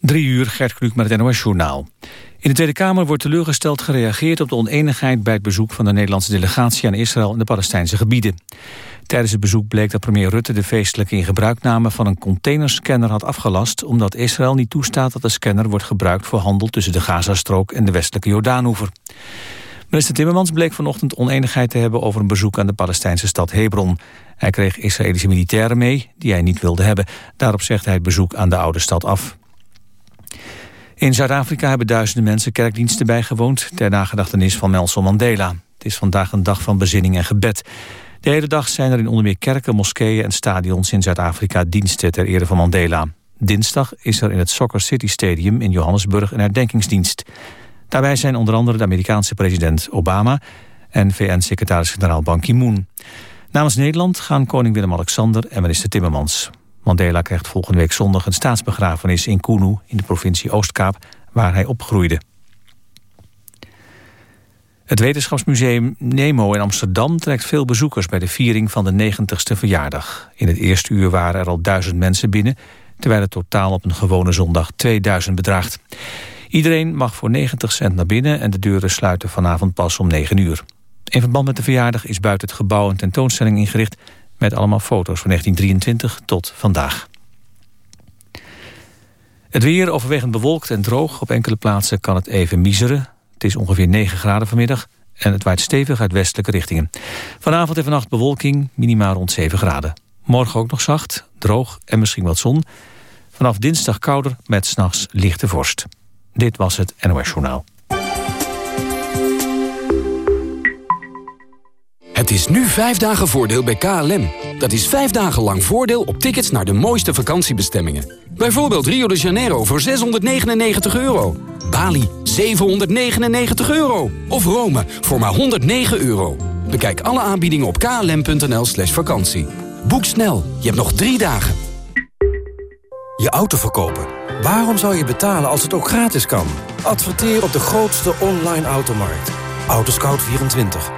Drie uur, Gert Kluk met het NOS-journaal. In de Tweede Kamer wordt teleurgesteld gereageerd op de oneenigheid... bij het bezoek van de Nederlandse delegatie aan Israël en de Palestijnse gebieden. Tijdens het bezoek bleek dat premier Rutte de feestelijke ingebruikname... van een containerscanner had afgelast... omdat Israël niet toestaat dat de scanner wordt gebruikt... voor handel tussen de Gazastrook en de westelijke Jordaanoever. Minister Timmermans bleek vanochtend oneenigheid te hebben... over een bezoek aan de Palestijnse stad Hebron. Hij kreeg Israëlische militairen mee, die hij niet wilde hebben. Daarop zegt hij het bezoek aan de oude stad af. In Zuid-Afrika hebben duizenden mensen kerkdiensten bijgewoond... ter nagedachtenis van Nelson Mandela. Het is vandaag een dag van bezinning en gebed. De hele dag zijn er in onder meer kerken, moskeeën en stadions in Zuid-Afrika diensten ter ere van Mandela. Dinsdag is er in het Soccer City Stadium in Johannesburg een herdenkingsdienst. Daarbij zijn onder andere de Amerikaanse president Obama en VN-secretaris-generaal Ban Ki-moon. Namens Nederland gaan koning Willem-Alexander en minister Timmermans. Mandela krijgt volgende week zondag een staatsbegrafenis in Kunu in de provincie Oostkaap, waar hij opgroeide. Het Wetenschapsmuseum Nemo in Amsterdam trekt veel bezoekers bij de viering van de 90ste verjaardag. In het eerste uur waren er al duizend mensen binnen, terwijl het totaal op een gewone zondag 2000 bedraagt. Iedereen mag voor 90 cent naar binnen en de deuren sluiten vanavond pas om 9 uur. In verband met de verjaardag is buiten het gebouw een tentoonstelling ingericht met allemaal foto's van 1923 tot vandaag. Het weer overwegend bewolkt en droog. Op enkele plaatsen kan het even miseren. Het is ongeveer 9 graden vanmiddag en het waait stevig uit westelijke richtingen. Vanavond en vannacht bewolking, minimaal rond 7 graden. Morgen ook nog zacht, droog en misschien wat zon. Vanaf dinsdag kouder met s'nachts lichte vorst. Dit was het NOS Journaal. Het is nu vijf dagen voordeel bij KLM. Dat is vijf dagen lang voordeel op tickets naar de mooiste vakantiebestemmingen. Bijvoorbeeld Rio de Janeiro voor 699 euro. Bali 799 euro. Of Rome voor maar 109 euro. Bekijk alle aanbiedingen op klm.nl slash vakantie. Boek snel, je hebt nog drie dagen. Je auto verkopen. Waarom zou je betalen als het ook gratis kan? Adverteer op de grootste online automarkt. Autoscout24.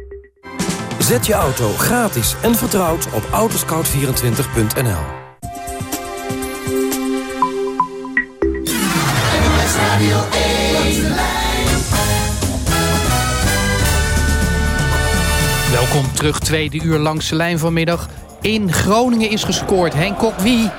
Zet je auto gratis en vertrouwd op autoscout24.nl. Welkom terug, tweede uur langs de lijn vanmiddag. In Groningen is gescoord. Henk Kok, wie?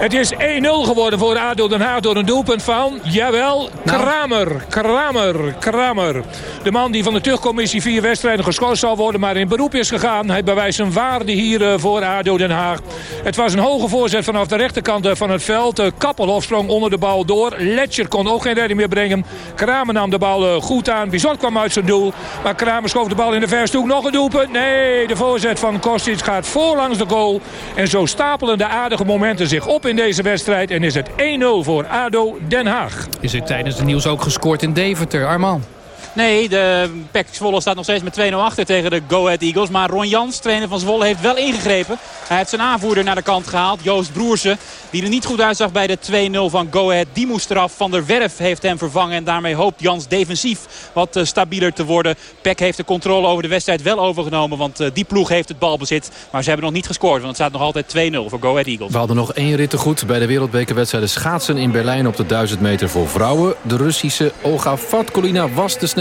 Het is 1-0 geworden voor ADO Den Haag door een doelpunt van, jawel, Nou. Kramer. Kramer, Kramer. De man die van de terugcommissie vier wedstrijden geschorst zal worden... maar in beroep is gegaan. Hij bewijst zijn waarde hier eh, voor ADO Den Haag. Het was een hoge voorzet vanaf de rechterkant eh, van het veld. Eh, Kappelhof sprong onder de bal door. Letcher kon ook geen redding meer brengen. Kramer nam de bal goed aan. Bizot kwam uit zijn doel. Maar Kramer schoof de bal in de verste hoek. Nog een doelpunt. Nee, de voorzet van Kostic gaat voorlangs de goal. En zo stapelen de aardige momenten zich op in deze wedstrijd. En is het 1-0 voor ADO Den Haag. Is er tijdens het nieuws ook gescoord in Deventer? Arman. Nee, de PEC Zwolle staat nog steeds met 2-0 achter tegen de Go Ahead Eagles. Maar Ron Jans, trainer van Zwolle, heeft wel ingegrepen. Hij heeft zijn aanvoerder naar de kant gehaald, Joost Broersen. Die er niet goed uitzag bij de 2-0 van Go Ahead. Die moest eraf. Van der Werf heeft hem vervangen. En daarmee hoopt Jans defensief wat eh, stabieler te worden. PEC heeft de controle over de wedstrijd wel overgenomen. Want eh, die ploeg heeft het balbezit. Maar ze hebben nog niet gescoord. Want het staat nog altijd 2-0 voor Go Ahead Eagles. We hadden nog één rit te goed bij de wereldbekerwedstrijden schaatsen in Berlijn op de 1000 meter voor vrouwen. De Russische Olga Fatkolina was de snelste.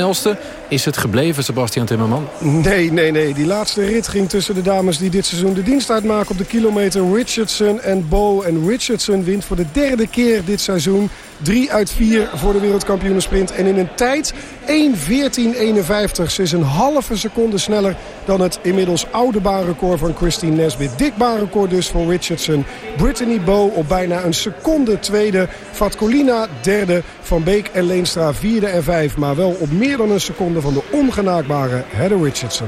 Is het gebleven, Sebastian Timmerman? Nee, nee, nee. Die laatste rit ging tussen de dames die dit seizoen de dienst uitmaken op de kilometer. Richardson en Bo. En Richardson wint voor de derde keer dit seizoen. 3 uit 4 voor de wereldkampioenensprint. En in een tijd 1.14.51. Ze is een halve seconde sneller dan het inmiddels oude baanrecord van Christine Nesbitt. Dik baanrecord dus voor Richardson. Brittany Bow op bijna een seconde tweede. Fatkolina derde. Van Beek en Leenstra vierde en vijf. Maar wel op meer dan een seconde van de ongenaakbare Heather Richardson.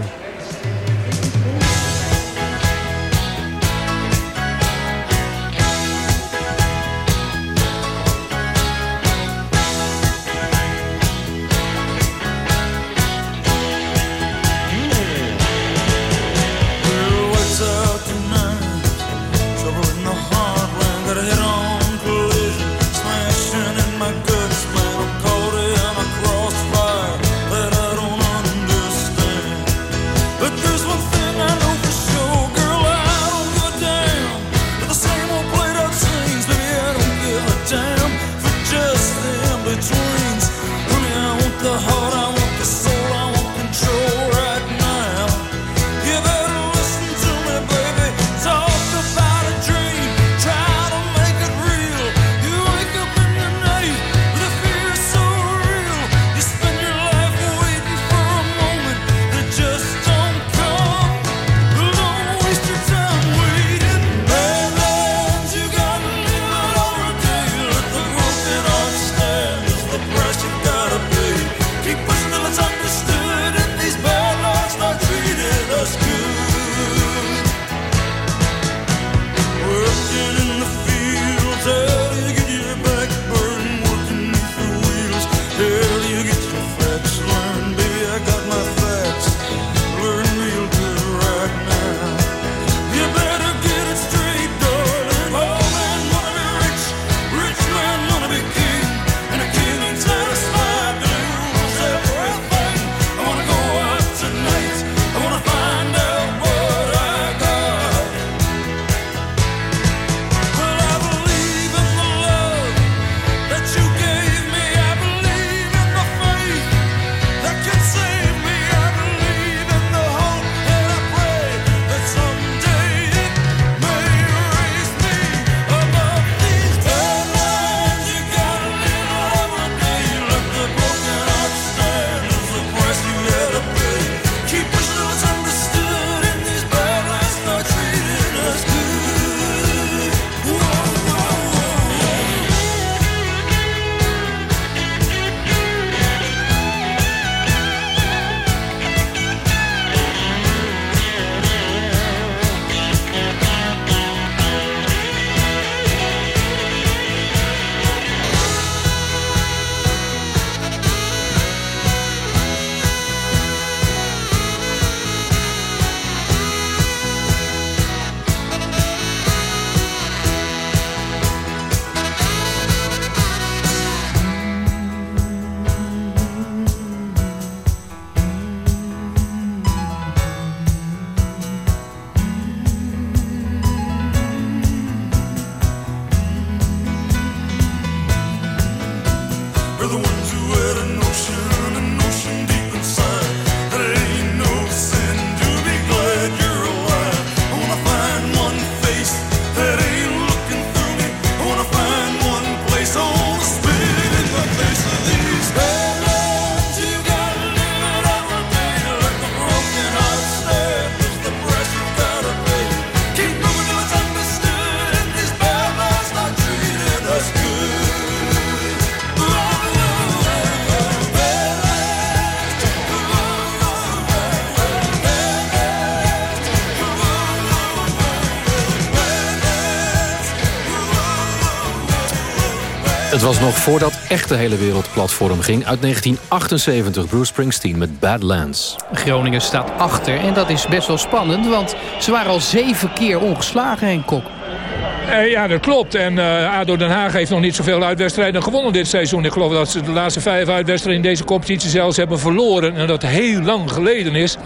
Was nog voordat echt de hele wereld platform ging. Uit 1978 Bruce Springsteen met Badlands. Groningen staat achter en dat is best wel spannend... want ze waren al zeven keer ongeslagen, Henk Kok. Uh, ja, dat klopt. En uh, ADO Den Haag heeft nog niet zoveel uitwedstrijden gewonnen dit seizoen. Ik geloof dat ze de laatste vijf uitwedstrijden in deze competitie zelfs hebben verloren. En dat heel lang geleden is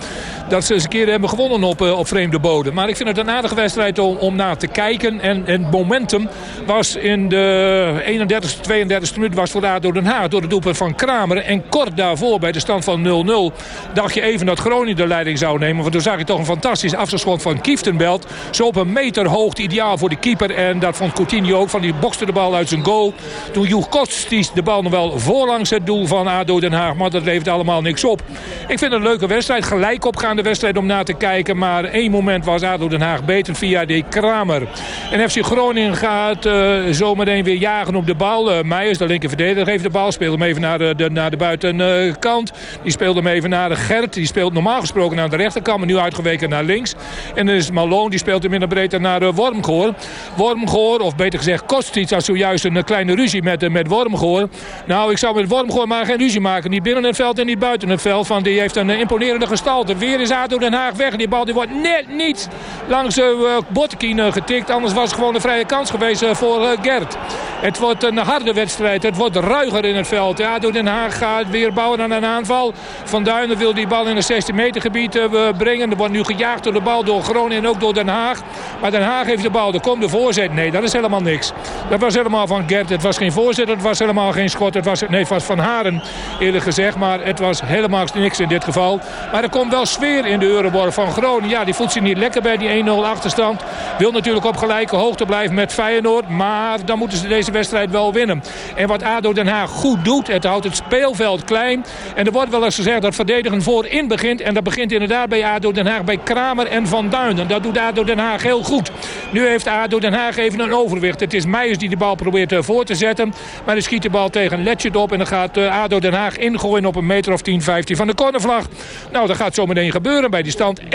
dat ze eens een keer hebben gewonnen op, uh, op vreemde bodem. Maar ik vind het een aardige wedstrijd om, om naar te kijken. En, het momentum was in de 31ste, 32e minuut was voor ADO Den Haag door de doelpunt van Kramer. En kort daarvoor bij de stand van 0-0 dacht je even dat Groningen de leiding zou nemen. Want toen zag je toch een fantastisch afschot van Kieftenbelt. Zo op een meter hoogte, ideaal voor de keeper. En dat vond Coutinho ook. Van die bokste de bal uit zijn goal. Toen Joeg Kostis de bal nog wel voorlangs het doel van ADO Den Haag. Maar dat levert allemaal niks op. Ik vind het een leuke wedstrijd. Gelijk opgaande wedstrijd om na te kijken. Maar één moment was ADO Den Haag beter via de Kramer. En FC Groningen gaat uh, zometeen weer jagen op de bal. Uh, Meijers, de linker verdediger, heeft de bal. Speelt hem even naar de, de naar de buitenkant. Die speelt hem even naar de Gert. Die speelt normaal gesproken naar de rechterkant. Maar nu uitgeweken naar links. En dan is Malone. Die speelt hem in de breedte naar uh, Wormgoor. Wormgoor, of beter gezegd Kostic, had zojuist een kleine ruzie met, eh, met Wormgoor. Nou, ik zou met Wormgoor maar geen ruzie maken. Niet binnen het veld en niet buiten het veld. Want die heeft een eh, imponerende gestalte. Weer is ADO Den Haag weg. Die bal die wordt net niet langs uh, Bottekien getikt. Anders was het gewoon een vrije kans geweest voor Gert. Het wordt een harde wedstrijd. Het wordt ruiger in het veld. ADO Den Haag gaat weer bouwen aan een aanval. Van Duinen wil die bal in het 16 meter gebied brengen. Er wordt nu gejaagd door de bal door Groningen en ook door Den Haag. Maar Den Haag heeft de bal. Er komt de voorzet. Nee, dat is helemaal niks. Dat was helemaal van Gert. Het was geen voorzet. Het was helemaal geen schot. Het was, nee, het was van Haren eerlijk gezegd. Maar het was helemaal niks in dit geval. Maar er komt wel sfeer in de Euroborg van Groningen. Ja, die voelt zich niet lekker bij die 1-0 achterstand. Wil natuurlijk op gelijke hoogte blijven met Feyenoord. Maar dan moeten ze deze wedstrijd wel winnen. En wat ADO Den Haag goed doet. Het houdt het speelveld klein. En er wordt wel eens gezegd dat verdedigen voorin begint. En dat begint inderdaad bij ADO Den Haag. Bij Kramer en Van Duinen. Dat doet ADO Den Haag heel goed. Nu heeft ADO Den Haag even een overwicht. Het is Meijers die de bal probeert uh, voor te zetten. Maar hij schiet de bal tegen Letchet op. En dan gaat uh, ADO Den Haag ingooien op een meter of 10, 15 van de cornervlag. Nou, dat gaat zo meteen gebeuren bij die stand 1-0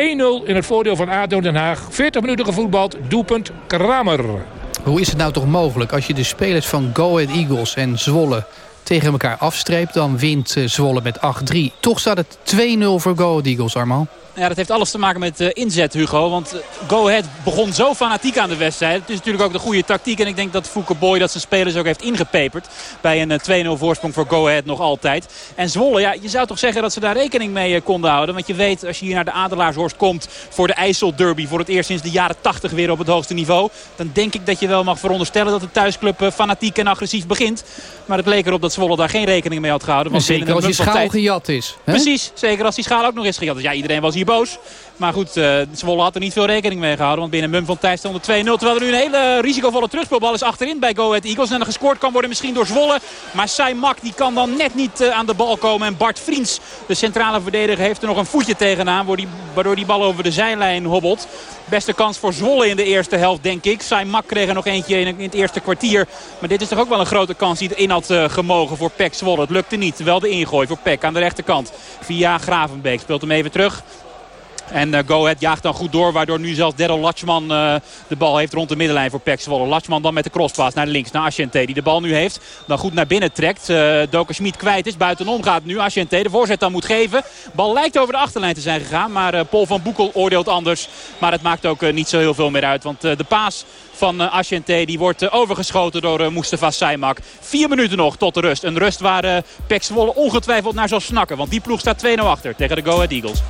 in het voordeel van ADO Den Haag. 40 minuten gevoetbald. Doelpunt Kramer. Hoe is het nou toch mogelijk als je de spelers van Go Ahead Eagles en Zwolle tegen elkaar afstreept... dan wint uh, Zwolle met 8-3. Toch staat het 2-0 voor Go Ahead Eagles, Arman. Ja, dat heeft alles te maken met uh, inzet, Hugo. Want uh, Go Ahead begon zo fanatiek aan de wedstrijd. Het is natuurlijk ook de goede tactiek. En ik denk dat Fouke Boy dat zijn spelers ook heeft ingepeperd. Bij een uh, 2-0 voorsprong voor Go Ahead nog altijd. En Zwolle, ja, je zou toch zeggen dat ze daar rekening mee konden houden. Want je weet, als je hier naar de Adelaarshorst komt voor de IJssel Derby... voor het eerst sinds de jaren 80 weer op het hoogste niveau... dan denk ik dat je wel mag veronderstellen dat de thuisclub fanatiek en agressief begint. Maar het leek erop dat Zwolle daar geen rekening mee had gehouden. Want zeker als je schaal tijd... gejat is. Hè? Precies, zeker als die schaal ook nog is gejat is. Ja, iedereen was hier boos. Maar goed, uh, Zwolle had er niet veel rekening mee gehouden. Want binnen mum van tijd stond 2-0. Terwijl er nu een hele risicovolle terugspeelbal is achterin bij Go Ahead Eagles. En dan gescoord kan worden misschien door Zwolle. Maar Mak die kan dan net niet uh, aan de bal komen. En Bart Vriends, de centrale verdediger, heeft er nog een voetje tegenaan. Waardoor die bal over de zijlijn hobbelt. Beste kans voor Zwolle in de eerste helft, denk ik. Mak kreeg er nog eentje in het eerste kwartier. Maar dit is toch ook wel een grote kans die erin had uh, gemogen voor Pek Zwolle. Het lukte niet. Wel de ingooi voor Pek aan de rechterkant. Via Gravenbeek speelt hem even terug. En uh, Go Ahead jaagt dan goed door. Waardoor nu zelfs Daryl Latchman uh, de bal heeft rond de middenlijn voor Pek Zwolle. Dan met de crosspaas naar links. Naar Asciente die de bal nu heeft. Dan goed naar binnen trekt. Uh, Doker Schmid kwijt is. Buitenom gaat nu Asciente de voorzet dan moet geven. Bal lijkt over de achterlijn te zijn gegaan. Maar Paul van Boekel oordeelt anders. Maar het maakt ook niet zo heel veel meer uit. Want de paas van Asciente. Die wordt overgeschoten door Mustafa Saimak. Vier minuten nog tot de rust. Een rust waar uh, Pek ongetwijfeld naar zal snakken. Want die ploeg staat 2-0 achter tegen de Go Ahead Eagles.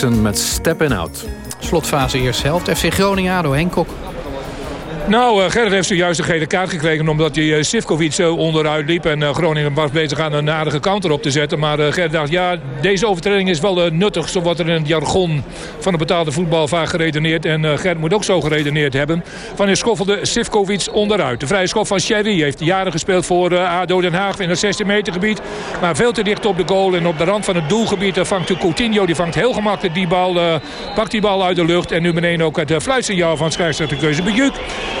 Met Steppin' Out. Slotfase eerste helft. FC Groningen, ADO, Henkok. Nou, uh, Gerrit heeft zojuist een gele kaart gekregen... omdat die uh, Sivkovic zo onderuit liep. En uh, Groningen was bezig aan een aardige counter op te zetten. Maar Gerrit dacht, ja, deze overtreding is wel nuttig. Zo wordt er in het jargon van de betaalde voetbal vaak geredeneerd. En Gerrit moet ook zo geredeneerd hebben. Van hij schoffelde Sivkovic onderuit. De vrije schop van Sherry heeft jaren gespeeld voor ADO Den Haag... in het 16 meter gebied. Maar veel te dicht op de goal. En op de rand van het doelgebied vangt de Coutinho. Die vangt heel gemakkelijk die bal. pakt die bal uit de lucht. En nu meteen ook het fluitsignaal van scheidsrechterkeuze Bejuk.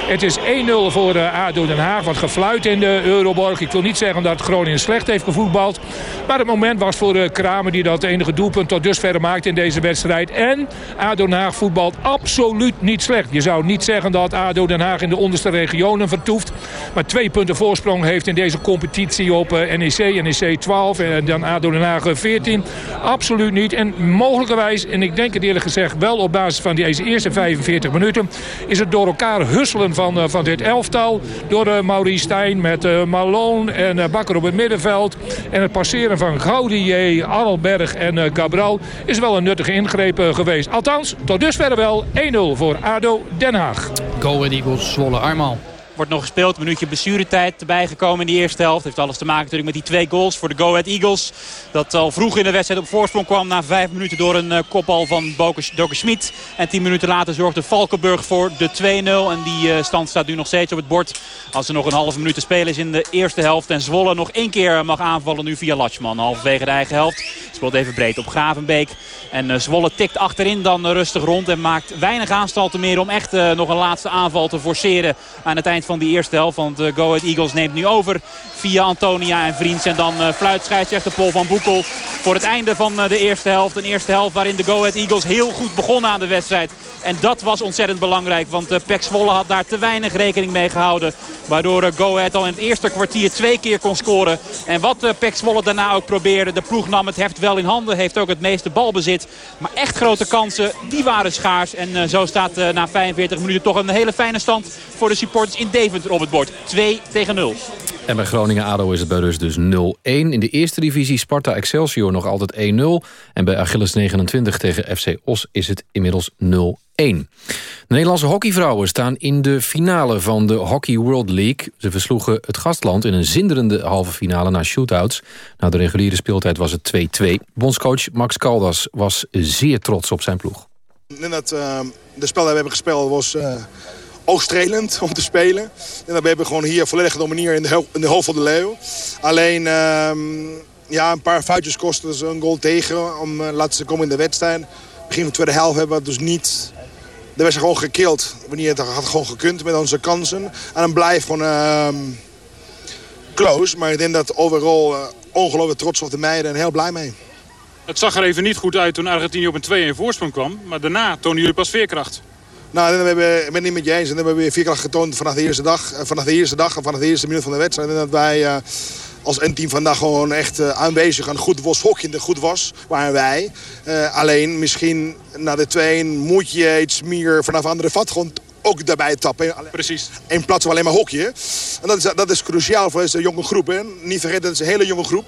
Het is 1-0 voor uh, ADO Den Haag. Wat gefluit in de Euroborg. Ik wil niet zeggen dat Groningen slecht heeft gevoetbald. Maar het moment was voor uh, Kramer die dat enige doelpunt tot dusver maakt in deze wedstrijd. En ADO Den Haag voetbalt absoluut niet slecht. Je zou niet zeggen dat ADO Den Haag in de onderste regionen vertoeft. Maar twee punten voorsprong heeft in deze competitie op uh, NEC. NEC 12 en dan ADO Den Haag 14. Absoluut niet. En mogelijkerwijs, en ik denk het eerlijk gezegd wel op basis van deze eerste 45 minuten... is het door elkaar husselen van, uh, van dit elftal. Door uh, Maurice Stijn met uh, Malone en Bakker op het middenveld. En het passeren van Gaudier, Arlberg en Cabral is wel een nuttige ingreep geweest. Althans, tot dusver wel 1-0 voor ADO Den Haag. Go Eagles, Zwolle, Armal. Wordt nog gespeeld. Een minuutje blessuretijd erbij gekomen in die eerste helft. Heeft alles te maken natuurlijk met die twee goals voor de Go Ahead Eagles. Dat al vroeg in de wedstrijd op voorsprong kwam na vijf minuten door een uh, kopbal van Doker Schmid. En tien minuten later zorgde Valkenburg voor de 2-0. En die uh, stand staat nu nog steeds op het bord. Als er nog een halve minuut te spelen is in de eerste helft. En Zwolle nog één keer mag aanvallen nu via Latschman. Halverwege de eigen helft. Speelt even breed op Gravenbeek. En uh, Zwolle tikt achterin dan rustig rond. En maakt weinig aanstalten meer om echt nog een laatste aanval te forceren aan het eind van die eerste helft. Want uh, Go Ahead Eagles neemt nu over via Antonia en Vriends. En dan uh, fluit scheidsrechter Paul van Boekel voor het einde van uh, de eerste helft. Een eerste helft waarin de Go Ahead Eagles heel goed begonnen aan de wedstrijd. En dat was ontzettend belangrijk. Want Pek Zwolle had daar te weinig rekening mee gehouden. Waardoor Go Ahead al in het eerste kwartier twee keer kon scoren. En wat Pek Zwolle daarna ook probeerde. De ploeg nam het heft wel in handen. Heeft ook het meeste balbezit. Maar echt grote kansen, die waren schaars. En zo staat na 45 minuten toch een hele fijne stand voor de supporters in Deventer op het bord. 2 tegen 0. En bij Groningen-ADO is het bij rust dus 0-1. In de eerste divisie Sparta-Excelsior nog altijd 1-0. En bij Achilles 29 tegen FC Os is het inmiddels 0-1. De Nederlandse hockeyvrouwen staan in de finale van de Hockey World League. Ze versloegen het gastland in een zinderende halve finale na shootouts. Na de reguliere speeltijd was het 2-2. Bondscoach Max Caldas was zeer trots op zijn ploeg. dat uh, de spel die we hebben gespeeld was... Uh oogstrelend om te spelen. En dan hebben gewoon hier volledig in de, in de hoofd van de leeuw. Alleen um, ja, een paar foutjes kosten ze een goal tegen om uh, laten ze komen in de wedstrijd. Begin van de tweede helft hebben we dus niet... Er werd gewoon gekild. Wanneer het had gewoon gekund met onze kansen. En dan blijft gewoon uh, close. Maar ik denk dat overal uh, ongelooflijk trots op de meiden en heel blij mee. Het zag er even niet goed uit toen Argentinië op een 2-1 voorsprong kwam. Maar daarna tonen jullie pas veerkracht. Nou, dan hebben, ik ben het niet met je eens. En dan hebben we weer veerkracht getoond vanaf de eerste dag. Vanaf de eerste dag en vanaf de eerste minuut van de wedstrijd. En dat wij uh, als N-team vandaag gewoon echt uh, aanwezig en goed was. Hockeyende goed was, waren wij. Uh, alleen misschien na de 2-1 moet je iets meer vanaf andere vat gewoon ook daarbij tappen. Precies. In plaats van alleen maar hokje. En dat is, dat is cruciaal voor deze jonge groep. Hè. Niet vergeten, dat is een hele jonge groep.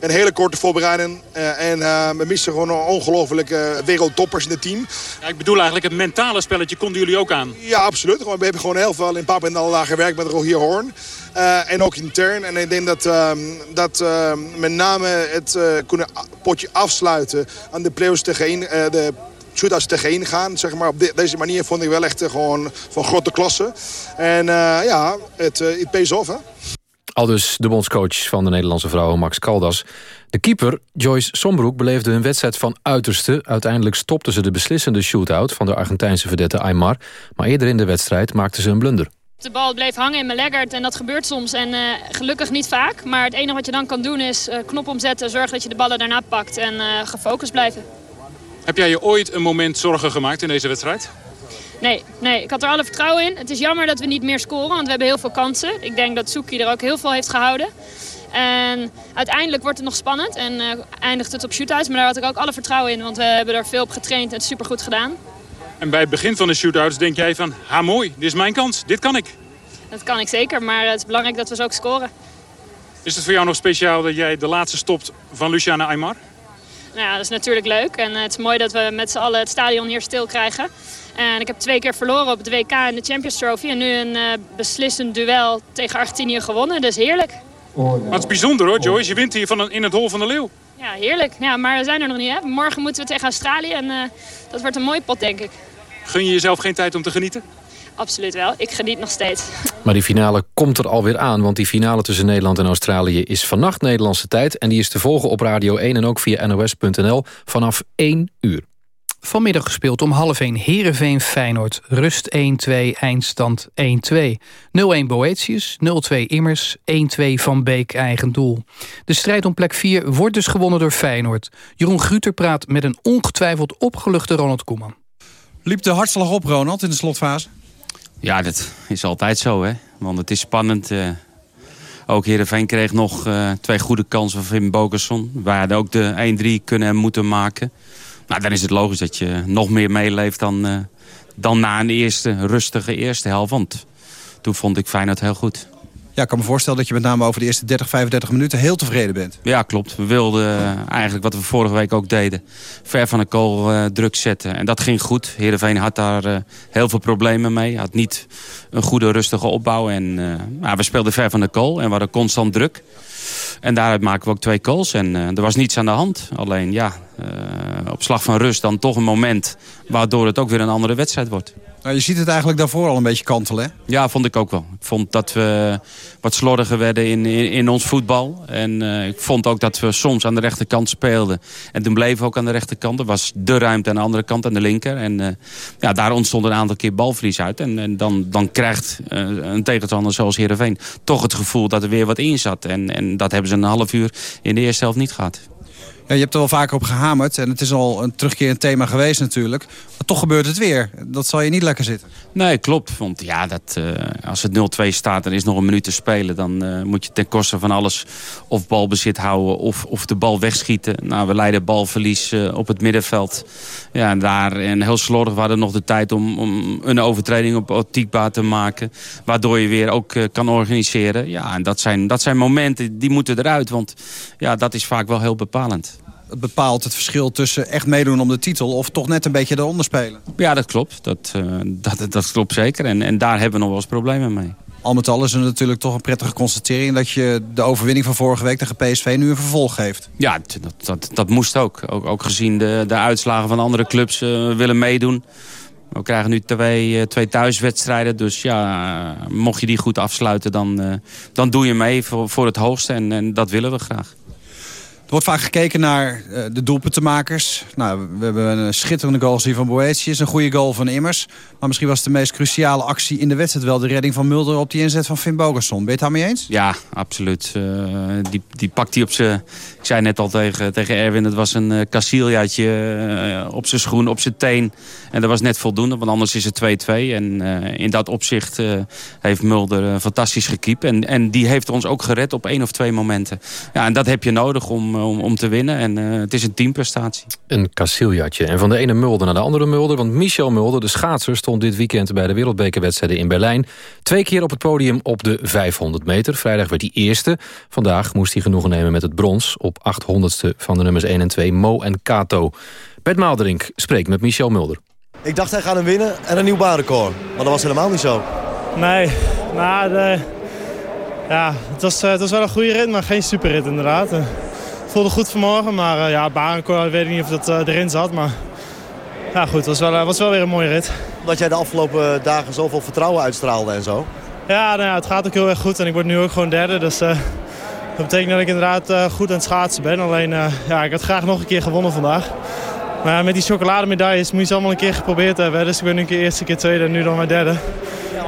Een hele korte voorbereiding. Uh, en uh, we missen gewoon ongelooflijke wereldtoppers in het team. Ja, ik bedoel eigenlijk het mentale spelletje konden jullie ook aan. Ja, absoluut. We hebben gewoon heel veel in Papendal gewerkt met Rogier Hoorn. Uh, en ook intern. En ik denk dat, uh, dat uh, met name het kunnen potje afsluiten aan de playoffs tegen de shootouts tegen gaan. Zeg maar. Op de, deze manier vond ik wel echt gewoon van grote klasse. En ja, het, het pays off hè. Al dus de bondscoach van de Nederlandse vrouwen Max Caldas. De keeper, Joyce Sombroek, beleefde een wedstrijd van uiterste. Uiteindelijk stopte ze de beslissende shootout van de Argentijnse vedette Aymar. Maar eerder in de wedstrijd maakte ze een blunder. De bal bleef hangen in mijn leggerd en dat gebeurt soms. En uh, gelukkig niet vaak. Maar het enige wat je dan kan doen is uh, knop omzetten. Zorg dat je de ballen daarna pakt en uh, gefocust blijven. Heb jij je ooit een moment zorgen gemaakt in deze wedstrijd? Nee, nee, ik had er alle vertrouwen in. Het is jammer dat we niet meer scoren, want we hebben heel veel kansen. Ik denk dat Soekie er ook heel veel heeft gehouden. En uiteindelijk wordt het nog spannend en uh, eindigt het op shootouts. Maar daar had ik ook alle vertrouwen in, want we hebben er veel op getraind en het supergoed gedaan. En bij het begin van de shootouts denk jij van, ha mooi, dit is mijn kans, dit kan ik. Dat kan ik zeker, maar het is belangrijk dat we ze ook scoren. Is het voor jou nog speciaal dat jij de laatste stopt van Luciana Aymar? Nou ja, dat is natuurlijk leuk. En het is mooi dat we met z'n allen het stadion hier stil krijgen. En ik heb twee keer verloren op het WK en de Champions Trophy. En nu een uh, beslissend duel tegen Argentinië gewonnen. Dus heerlijk. Maar het is bijzonder hoor, Joyce. Je wint hier van een, in het hol van de leeuw. Ja, heerlijk. Ja, maar we zijn er nog niet. Hè? Morgen moeten we tegen Australië. En uh, dat wordt een mooie pot, denk ik. Gun je jezelf geen tijd om te genieten? Absoluut wel. Ik geniet nog steeds. Maar die finale komt er alweer aan. Want die finale tussen Nederland en Australië is vannacht Nederlandse tijd. En die is te volgen op Radio 1 en ook via nos.nl vanaf 1 uur. Vanmiddag gespeeld om half 1 Heerenveen Feyenoord. Rust 1-2, eindstand 1-2. 0-1 Boetius, 0-2 Immers, 1-2 Van Beek eigen doel. De strijd om plek 4 wordt dus gewonnen door Feyenoord. Jeroen Gruter praat met een ongetwijfeld opgeluchte Ronald Koeman. Liep de hartslag op, Ronald, in de slotfase? Ja, dat is altijd zo, hè. Want het is spannend. Uh, ook Heerenveen kreeg nog uh, twee goede kansen van Wim Bogerson. We hadden ook de 1-3 kunnen en moeten maken. Nou, dan is het logisch dat je nog meer meeleeft dan, uh, dan na een eerste rustige eerste helft. Want toen vond ik Feyenoord heel goed. Ja, ik kan me voorstellen dat je met name over de eerste 30, 35 minuten heel tevreden bent. Ja, klopt. We wilden uh, eigenlijk wat we vorige week ook deden. Ver van de kool uh, druk zetten. En dat ging goed. Heerenveen had daar uh, heel veel problemen mee. Had niet een goede rustige opbouw. En, maar we speelden ver van de kool en we hadden constant druk. En daaruit maken we ook twee goals. En uh, er was niets aan de hand. Alleen ja, uh, op slag van rust dan toch een moment... waardoor het ook weer een andere wedstrijd wordt. Nou, je ziet het eigenlijk daarvoor al een beetje kantelen, hè? Ja, vond ik ook wel. Ik vond dat we wat slordiger werden in, in, ons voetbal. En uh, ik vond ook dat we soms aan de rechterkant speelden. En toen bleven we ook aan de rechterkant. Er was de ruimte aan de andere kant, aan de linker. En uh, ja, daar ontstond een aantal keer balverlies uit. En, en dan, dan krijgt uh, een tegenstander zoals Heerenveen toch het gevoel dat er weer wat in zat. En, en dat hebben ze een half uur in de eerste helft niet gehad. Je hebt er wel vaker op gehamerd. En het is al een terugkerend thema geweest natuurlijk. Maar toch gebeurt het weer. Dat zal je niet lekker zitten. Nee, klopt. Want ja, dat, uh, als het 0-2 staat en is nog een minuut te spelen... dan uh, moet je ten koste van alles of balbezit houden of, of de bal wegschieten. Nou, we leiden balverlies uh, op het middenveld. Ja, en daar en heel slordig we hadden nog de tijd om, om een overtreding op Otikba te maken. Waardoor je weer ook kan organiseren. Ja, en dat zijn, dat zijn momenten die moeten eruit. Want ja, dat is vaak wel heel bepalend bepaalt het verschil tussen echt meedoen om de titel... of toch net een beetje eronder spelen. Ja, dat klopt. Dat, uh, dat, dat klopt zeker. En, en daar hebben we nog wel eens problemen mee. Al met al is er natuurlijk toch een prettige constatering... dat je de overwinning van vorige week tegen PSV nu een vervolg geeft. Ja, dat, dat, dat moest ook. ook. Ook gezien de, de uitslagen van andere clubs uh, willen meedoen. We krijgen nu twee, twee thuiswedstrijden. Dus ja, mocht je die goed afsluiten... dan, dan doe je mee voor, voor het hoogste. En, en dat willen we graag. Er wordt vaak gekeken naar uh, de doelpuntenmakers. Nou, we hebben een schitterende goal gezien van Boetius. Een goede goal van Immers. Maar misschien was de meest cruciale actie in de wedstrijd wel de redding van Mulder op die inzet van Finn Bogerson. Ben je het daarmee eens? Ja, absoluut. Uh, die, die pakt hij op zijn... Ik zei net al tegen, tegen Erwin, het was een uh, op zijn schoen, op zijn teen. En dat was net voldoende, want anders is het 2-2. En in dat opzicht heeft Mulder fantastisch gekiept. En, en die heeft ons ook gered op één of twee momenten. Ja, en dat heb je nodig om om, om te winnen. En uh, het is een teamprestatie. Een Casiljatje. En van de ene Mulder naar de andere Mulder. Want Michel Mulder, de schaatser, stond dit weekend bij de wereldbekerwedstrijden in Berlijn. Twee keer op het podium op de 500 meter. Vrijdag werd hij eerste. Vandaag moest hij genoegen nemen met het brons op 800ste van de nummers 1 en 2, Mo en Kato. Bert Maalderink spreekt met Michel Mulder. Ik dacht hij gaat hem winnen en een nieuw baanrecord. Maar dat was helemaal niet zo. Nee, nou, de, ja, het was, het was wel een goede rit, maar geen superrit inderdaad voelde goed vanmorgen, maar uh, ja, Barenkoor weet ik niet of dat uh, erin zat. Maar ja, goed, het was wel, uh, was wel weer een mooie rit. Dat jij de afgelopen dagen zoveel vertrouwen uitstraalde en zo? Ja, nou ja, het gaat ook heel erg goed en ik word nu ook gewoon derde. Dus dat betekent dat ik inderdaad goed aan het schaatsen ben. Alleen, ja, ik had graag nog een keer gewonnen vandaag. Maar met die chocolademedailles moet je ze allemaal een keer geprobeerd hebben. Dus ik ben nu een keer eerste, keer tweede en nu dan mijn derde.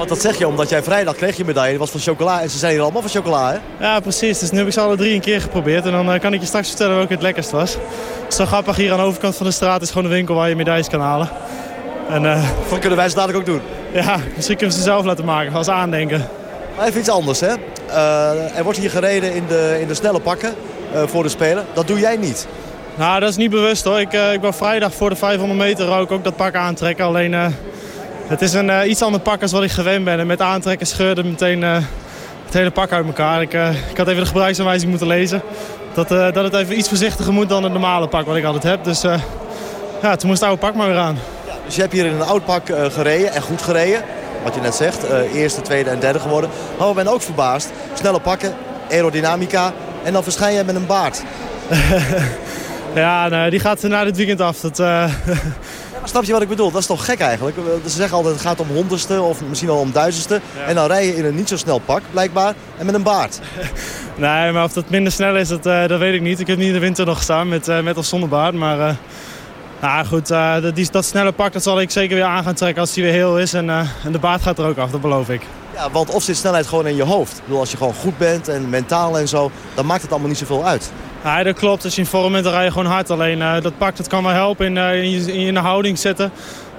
Want dat zeg je omdat jij vrijdag kreeg je medaille. Dat was van chocola en ze zijn hier allemaal van chocola, hè? Ja, precies. Dus nu heb ik ze alle drie een keer geprobeerd. En dan uh, kan ik je straks vertellen welke het lekkerst was. Het is zo grappig. Hier aan de overkant van de straat is gewoon een winkel waar je medailles kan halen. En, uh, Van kunnen wij ze dadelijk ook doen? Ja, misschien kunnen we ze zelf laten maken als aandenken. Maar even iets anders, hè? Uh, er wordt hier gereden in de, in de snelle pakken voor de Spelen. Dat doe jij niet. Nou, dat is niet bewust hoor. Ik, uh, ik ben vrijdag voor de 500 meter ook, ook dat pak aantrekken. Alleen het is een uh, iets ander pak als wat ik gewend ben. En met aantrekken scheurde meteen het hele pak uit elkaar. Ik, ik had even de gebruiksaanwijzing moeten lezen. dat, dat het even iets voorzichtiger moet dan het normale pak wat ik altijd heb. Dus ja, toen moest het oude pak maar weer aan. Ja, dus je hebt hier in een oud pak gereden en goed gereden. Wat je net zegt, eerste, tweede en derde geworden. Maar we ben ook verbaasd. Snelle pakken, aerodynamica en dan verschijn jij met een baard. ja, nee, die gaat na dit weekend af. Dat, snap je wat ik bedoel? Dat is toch gek eigenlijk? Ze zeggen altijd het gaat om honderdste of misschien wel om duizendste. En dan rij je in een niet zo snel pak, blijkbaar, en met een baard. nee, maar of dat minder snel is, dat, uh, dat weet ik niet. Ik heb niet in de winter nog gestaan met, uh, met of zonder baard. Maar uh, nou goed, dat, die, dat snelle pak dat zal ik zeker weer aan gaan trekken als die weer heel is. En, en de baard gaat er ook af, dat beloof ik. Ja, want of zit snelheid gewoon in je hoofd? Ik bedoel, als je gewoon goed bent en mentaal en zo, dan maakt het allemaal niet zoveel uit. Ja, dat klopt. Als je in vorm bent, dan rij je gewoon hard. Alleen uh, dat pak dat kan wel helpen in, uh, in, je, in de houding zetten.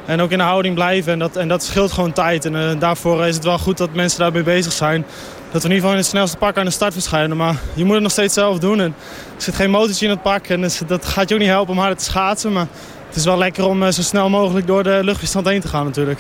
En ook in de houding blijven. En dat, en dat scheelt gewoon tijd. En uh, daarvoor is het wel goed dat mensen daarmee bezig zijn. Dat we in ieder geval in het snelste pak aan de start verschijnen. Maar je moet het nog steeds zelf doen. En er zit geen motortje in het pak. En dus, dat gaat je ook niet helpen om harder te schaatsen. Maar het is wel lekker om zo snel mogelijk door de luchtweerstand heen te gaan natuurlijk.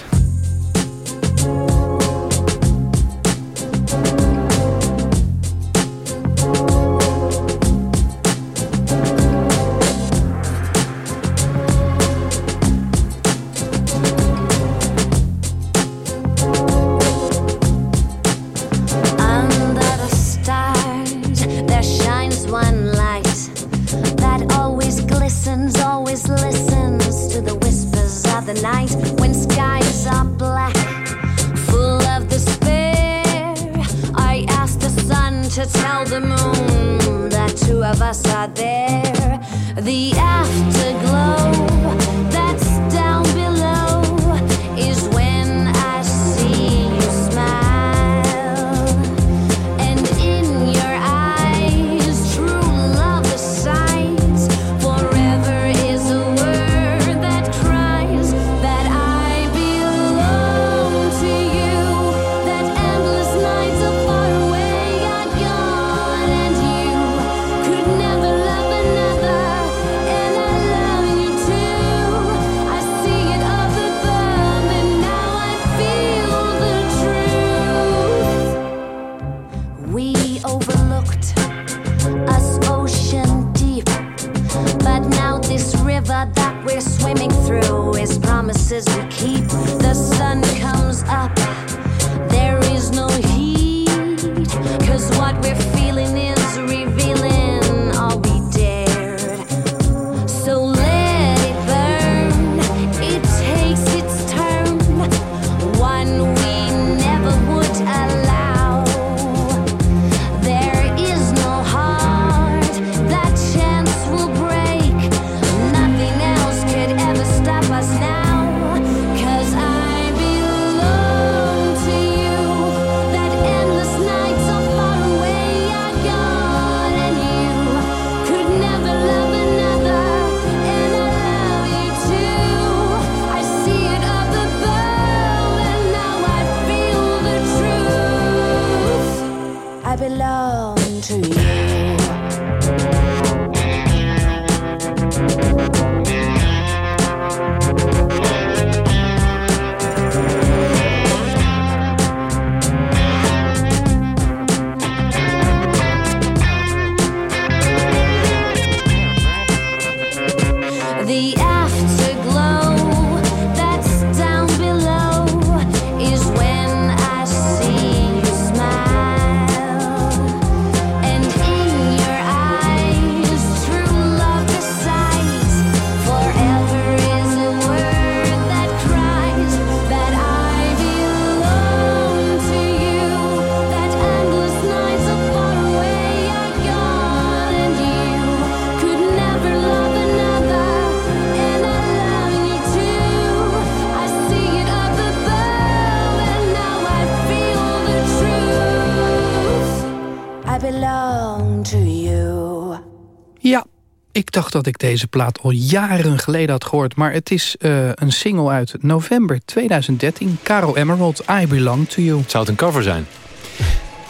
Ik dacht dat ik deze plaat al jaren geleden had gehoord... maar het is uh, een single uit november 2013. Caro Emerald, I Belong To You. Zou het een cover zijn?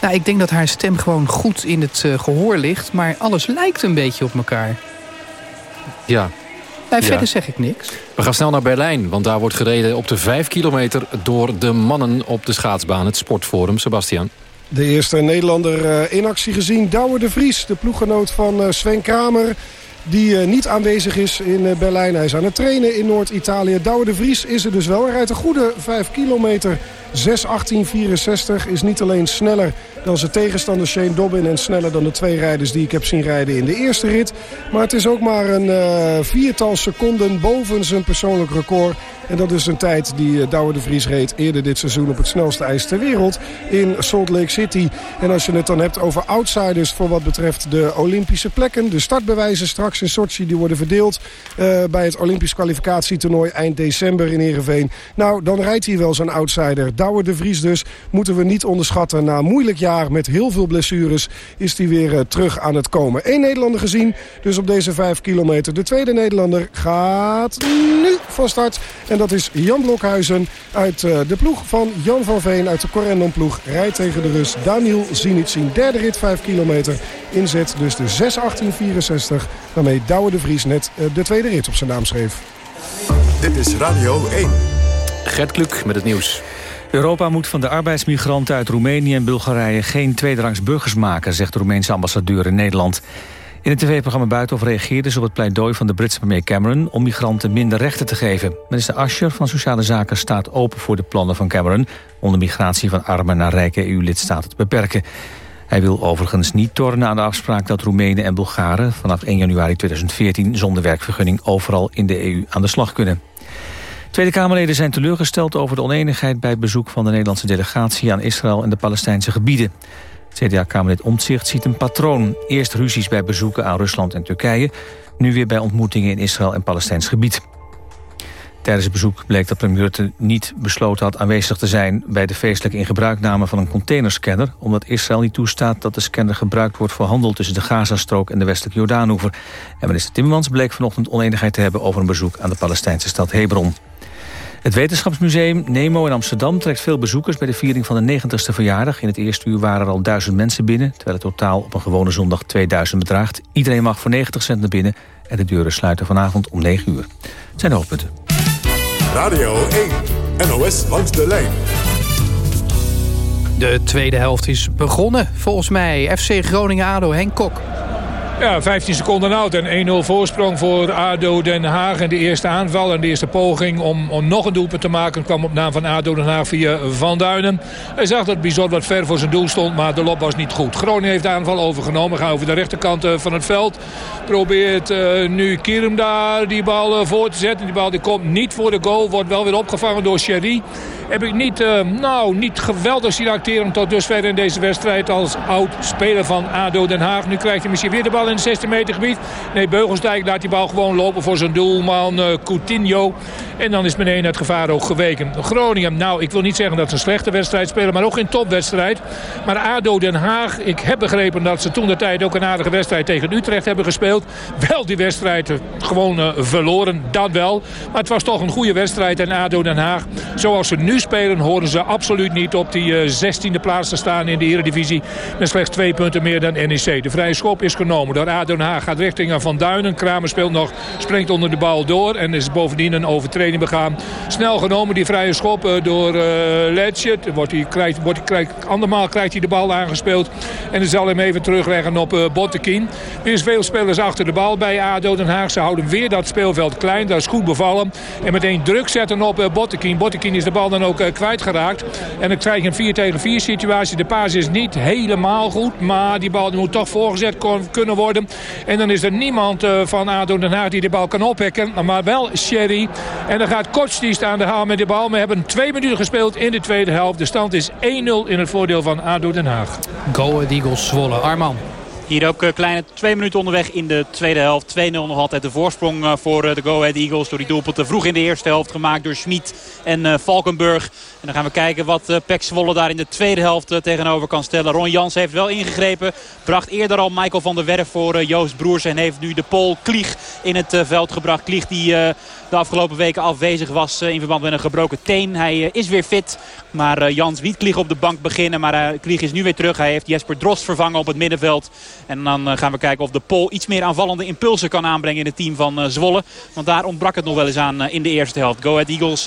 Nou, ik denk dat haar stem gewoon goed in het uh, gehoor ligt... maar alles lijkt een beetje op elkaar. Ja. Nee, verder zeg ik niks. We gaan snel naar Berlijn, want daar wordt gereden op de 5 kilometer... door de mannen op de schaatsbaan, het Sportforum. Sebastian. De eerste Nederlander in actie gezien. Douwe de Vries, de ploeggenoot van Sven Kramer die niet aanwezig is in Berlijn. Hij is aan het trainen in Noord-Italië. Douwe de Vries is er dus wel. Hij rijdt een goede 5 kilometer 6.18.64 is niet alleen sneller dan zijn tegenstander Shane Dobbin... en sneller dan de twee rijders die ik heb zien rijden in de eerste rit. Maar het is ook maar een uh, viertal seconden boven zijn persoonlijk record. En dat is een tijd die uh, Douwe de Vries reed eerder dit seizoen... op het snelste ijs ter wereld in Salt Lake City. En als je het dan hebt over outsiders voor wat betreft de Olympische plekken... de startbewijzen straks in Sochi die worden verdeeld... Uh, bij het Olympisch kwalificatietoernooi eind december in Ereveen. Nou, dan rijdt hij wel zo'n outsider... Douwe de Vries dus moeten we niet onderschatten. Na een moeilijk jaar met heel veel blessures is hij weer uh, terug aan het komen. Eén Nederlander gezien, dus op deze 5 kilometer. De tweede Nederlander gaat nu van start. En dat is Jan Blokhuizen uit uh, de ploeg van Jan van Veen uit de Corendon ploeg. Rijdt tegen de Rus Daniel Zinitsin. Derde rit 5 kilometer. Inzet dus de 6.18.64. Waarmee Douwe de Vries net uh, de tweede rit op zijn naam schreef. Dit is Radio 1. Gert Kluk met het nieuws. Europa moet van de arbeidsmigranten uit Roemenië en Bulgarije... geen tweederangs burgers maken, zegt de Roemeense ambassadeur in Nederland. In het tv-programma Buitenhof reageerde ze op het pleidooi van de Britse premier Cameron... om migranten minder rechten te geven. Minister Ascher van Sociale Zaken staat open voor de plannen van Cameron... om de migratie van arme naar rijke EU-lidstaten te beperken. Hij wil overigens niet tornen aan de afspraak dat Roemenen en Bulgaren... vanaf 1 januari 2014 zonder werkvergunning overal in de EU aan de slag kunnen. Tweede Kamerleden zijn teleurgesteld over de oneenigheid... bij het bezoek van de Nederlandse delegatie aan Israël en de Palestijnse gebieden. CDA-Kamerlid Omtzigt ziet een patroon. Eerst ruzies bij bezoeken aan Rusland en Turkije... nu weer bij ontmoetingen in Israël en Palestijns gebied. Tijdens het bezoek bleek dat premier Rutte niet besloten had aanwezig te zijn... bij de feestelijke ingebruikname van een containerscanner... omdat Israël niet toestaat dat de scanner gebruikt wordt voor handel... tussen de Gazastrook en de westelijke Jordaanoever. En minister Timmermans bleek vanochtend oneenigheid te hebben... over een bezoek aan de Palestijnse stad Hebron. Het Wetenschapsmuseum Nemo in Amsterdam trekt veel bezoekers... bij de viering van de 90ste verjaardag. In het eerste uur waren er al duizend mensen binnen... terwijl het totaal op een gewone zondag 2000 bedraagt. Iedereen mag voor 90 cent naar binnen... en de deuren sluiten vanavond om 9 uur. Het zijn de hoofdpunten. Radio 1, NOS langs de lijn. De tweede helft is begonnen, volgens mij. FC Groningen-ADO, Henk Kok. Ja, 15 seconden oud en 1-0 voorsprong voor ADO Den Haag. En de eerste aanval en de eerste poging om, om nog een doelpunt te maken... kwam op naam van ADO Den Haag via Van Duinen. Hij zag dat Bizot wat ver voor zijn doel stond, maar de lop was niet goed. Groningen heeft de aanval overgenomen. Gaat over de rechterkant eh, van het veld. Probeert uh, nu Kierum daar die bal uh, voor te zetten. Die bal die komt niet voor de goal. Wordt wel weer opgevangen door Sherry heb ik niet, nou, niet geweldig zien acteren tot dusver in deze wedstrijd als oud-speler van ADO Den Haag. Nu krijgt hij misschien weer de bal in het 16 meter gebied. Nee, Beugelsdijk laat die bal gewoon lopen voor zijn doelman uh, Coutinho. En dan is meteen het gevaar ook geweken. Groningen, nou, ik wil niet zeggen dat ze een slechte wedstrijd spelen, maar ook geen topwedstrijd. Maar ADO Den Haag, ik heb begrepen dat ze toen de tijd ook een aardige wedstrijd tegen Utrecht hebben gespeeld. Wel die wedstrijd gewoon uh, verloren, dat wel. Maar het was toch een goede wedstrijd en ADO Den Haag, zoals ze nu spelen horen ze absoluut niet op die 16e plaats te staan in de Eredivisie. Met slechts twee punten meer dan NEC. De vrije schop is genomen ADO Den Haag. Gaat richting Van Duinen. Kramer speelt nog, springt onder de bal door. En is bovendien een overtreding begaan. Snel genomen die vrije schop door uh, Letchet. Wordt hij, krijgt, wordt hij, andermaal krijgt hij de bal aangespeeld. En dan zal hem even terugleggen op uh. Er is veel spelers achter de bal bij ADO Den Haag. Ze houden weer dat speelveld klein. Dat is goed bevallen. En meteen druk zetten op uh. Bottekin is de bal dan ook uh, kwijtgeraakt. En dan krijg je een 4 tegen 4 situatie. De paas is niet helemaal goed. Maar die bal moet toch voorgezet kunnen worden. En dan is er niemand uh, van ADO Den Haag die de bal kan ophekken. Maar wel Sherry. En dan gaat Kortstiest aan de haal met de bal. We hebben twee minuten gespeeld in de tweede helft. De stand is 1-0 in het voordeel van ADO Den Haag. Go Eagles Zwolle. Arman. Hier ook een kleine twee minuten onderweg in de tweede helft. 2-0 nog altijd de voorsprong voor de Go Ahead Eagles. Door die doelpunten vroeg in de eerste helft gemaakt door Schmid en Valkenburg. En dan gaan we kijken wat Pek Zwolle daar in de tweede helft tegenover kan stellen. Ron Jans heeft wel ingegrepen. Bracht eerder al Michael van der Werf voor Joost Broers. En heeft nu de Pool Klieg in het veld gebracht. Klieg die de afgelopen weken afwezig was in verband met een gebroken teen. Hij is weer fit. Maar Jans liet Klieg op de bank beginnen. Maar Klieg is nu weer terug. Hij heeft Jesper Drost vervangen op het middenveld. En dan gaan we kijken of de Pol iets meer aanvallende impulsen kan aanbrengen in het team van Zwolle. Want daar ontbrak het nog wel eens aan in de eerste helft. Go Ahead Eagles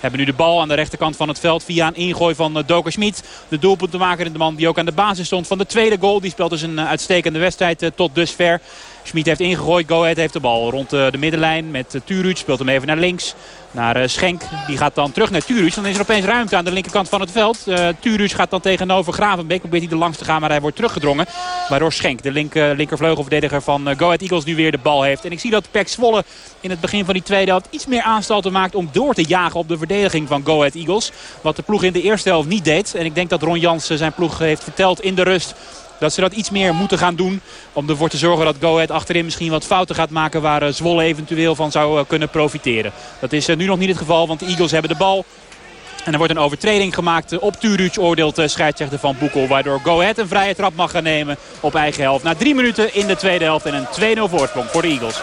hebben nu de bal aan de rechterkant van het veld via een ingooi van Doka Schmid. De doelpuntenmaker en de man die ook aan de basis stond van de tweede goal. Die speelt dus een uitstekende wedstrijd tot dusver. Schmid heeft ingegooid. Go Ahead heeft de bal rond eh, de middenlijn met eh, Turuc. Speelt hem even naar links. Naar eh, Schenk. Die gaat dan terug naar Turuc. Dan is er opeens ruimte aan de linkerkant van het veld. Uh, gaat dan tegenover Gravenbeek. Probeert hij er langs te gaan. Maar hij wordt teruggedrongen. Waardoor Schenk, de link, linkervleugelverdediger van Go Ahead Eagles, nu weer de bal heeft. En ik zie dat Pek Zwolle in het begin van die tweede helft iets meer aanstalten maakt om door te jagen op de verdediging van Go Ahead Eagles. Wat de ploeg in de eerste helft niet deed. En ik denk dat Ron Jans zijn ploeg heeft verteld in de rust dat ze dat iets meer moeten gaan doen. Om ervoor te zorgen dat Go Ahead achterin misschien wat fouten gaat maken... waar eh, Zwolle eventueel van zou eh, kunnen profiteren. Dat is eh, nu nog niet het geval, want de Eagles hebben de bal. En er wordt een overtreding gemaakt op Turuc, oordeelt de scheidsrechter van Boekel. Waardoor Go Ahead een vrije trap mag gaan nemen op eigen helft. Na drie minuten in de tweede helft en een 2-0 voorsprong voor de Eagles.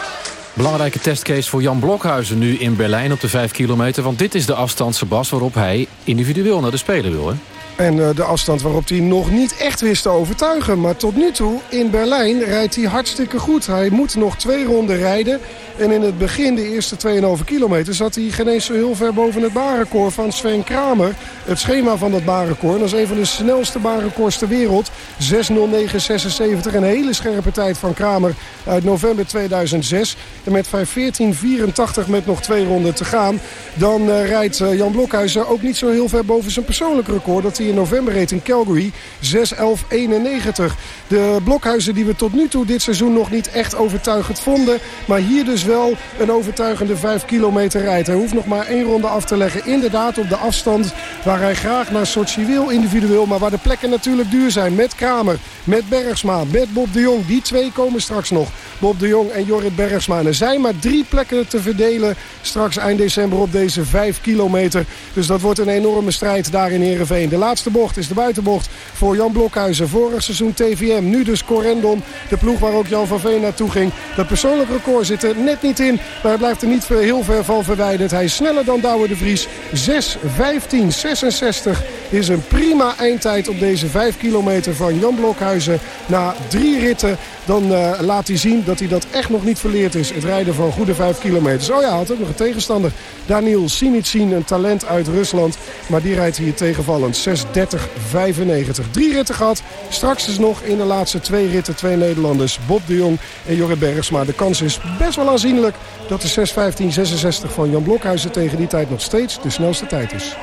Belangrijke testcase voor Jan Blokhuizen nu in Berlijn op de 5 kilometer. Want dit is de afstand, Sebas, waarop hij individueel naar de Spelen wil. En eh, de afstand waarop hij nog niet echt wist te overtuigen. Maar tot nu toe in Berlijn rijdt hij hartstikke goed. Hij moet nog twee ronden rijden. En in het begin, de eerste 2,5 kilometer, zat hij geen zo heel ver boven het baanrecord van Sven Kramer. Het schema van dat baanrecord, dat is een van de snelste baanrecords ter wereld. 6.09.76, een hele scherpe tijd van Kramer uit november 2006. En met 5.14.84 met nog twee ronden te gaan. Dan uh, rijdt uh, Jan Blokhuizen ook niet zo heel ver boven zijn persoonlijk record. Dat hij in november reed in Calgary. 6.11.91. De Blokhuizen die we tot nu toe dit seizoen nog niet echt overtuigend vonden. Maar hier dus wel een overtuigende 5 kilometer rijdt. Hij hoeft nog maar één ronde af te leggen. Inderdaad op de afstand waar hij graag naar Sochi wil individueel. Maar waar de plekken natuurlijk duur zijn. Met Kramer, met Bergsma, met Bob de Jong. Die twee komen straks nog. Bob de Jong en Jorrit Bergsma. er zijn maar drie plekken te verdelen straks eind december op deze 5 kilometer. Dus dat wordt een enorme strijd daar in Heerenveen. De laatste bocht is de buitenbocht voor Jan Blokhuizen. Vorig seizoen TVM, nu dus Corendon. De ploeg waar ook Jan van Veen naartoe ging. Dat persoonlijk record zit er net niet in. Maar hij blijft er niet heel ver van verwijderd. Hij is sneller dan Douwe de Vries. 6, 15, 66 is een prima eindtijd op deze 5 kilometer van Jan Blokhuizen. Na drie ritten dan uh, laat hij zien dat hij dat echt nog niet verleerd is. Het rijden van goede 5 kilometers. Oh ja, had ook nog een tegenstander. Daniel Sinicin, een talent uit Rusland. Maar die rijdt hier tegenvallend. 6.30.95. Drie ritten gehad. Straks is nog in de laatste twee ritten twee Nederlanders. Bob de Jong en Jorrit Bergs. Maar de kans is best wel aanzienlijk dat de 6.15.66 van Jan Blokhuizen tegen die tijd nog steeds de snelste tijd is.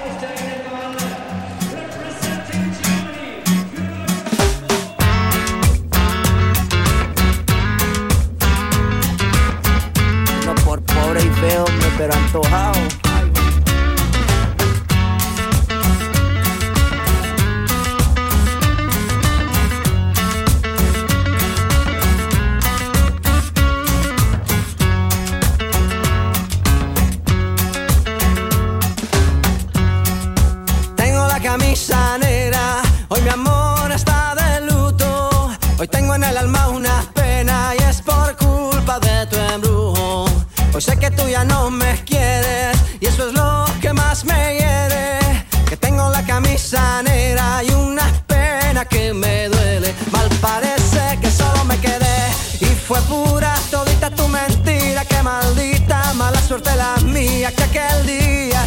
aquel día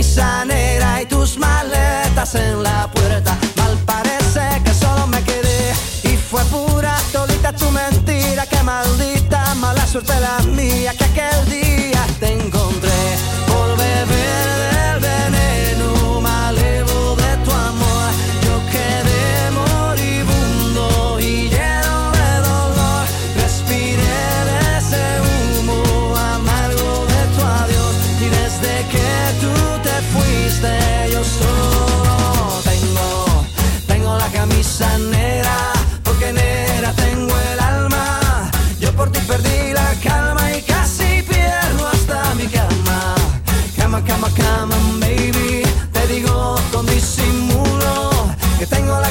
y tus maletas en la puerta. Mal parece que solo me quedé y fue pura todita tu mentira. Que maldita mala suerte la mía que aquel día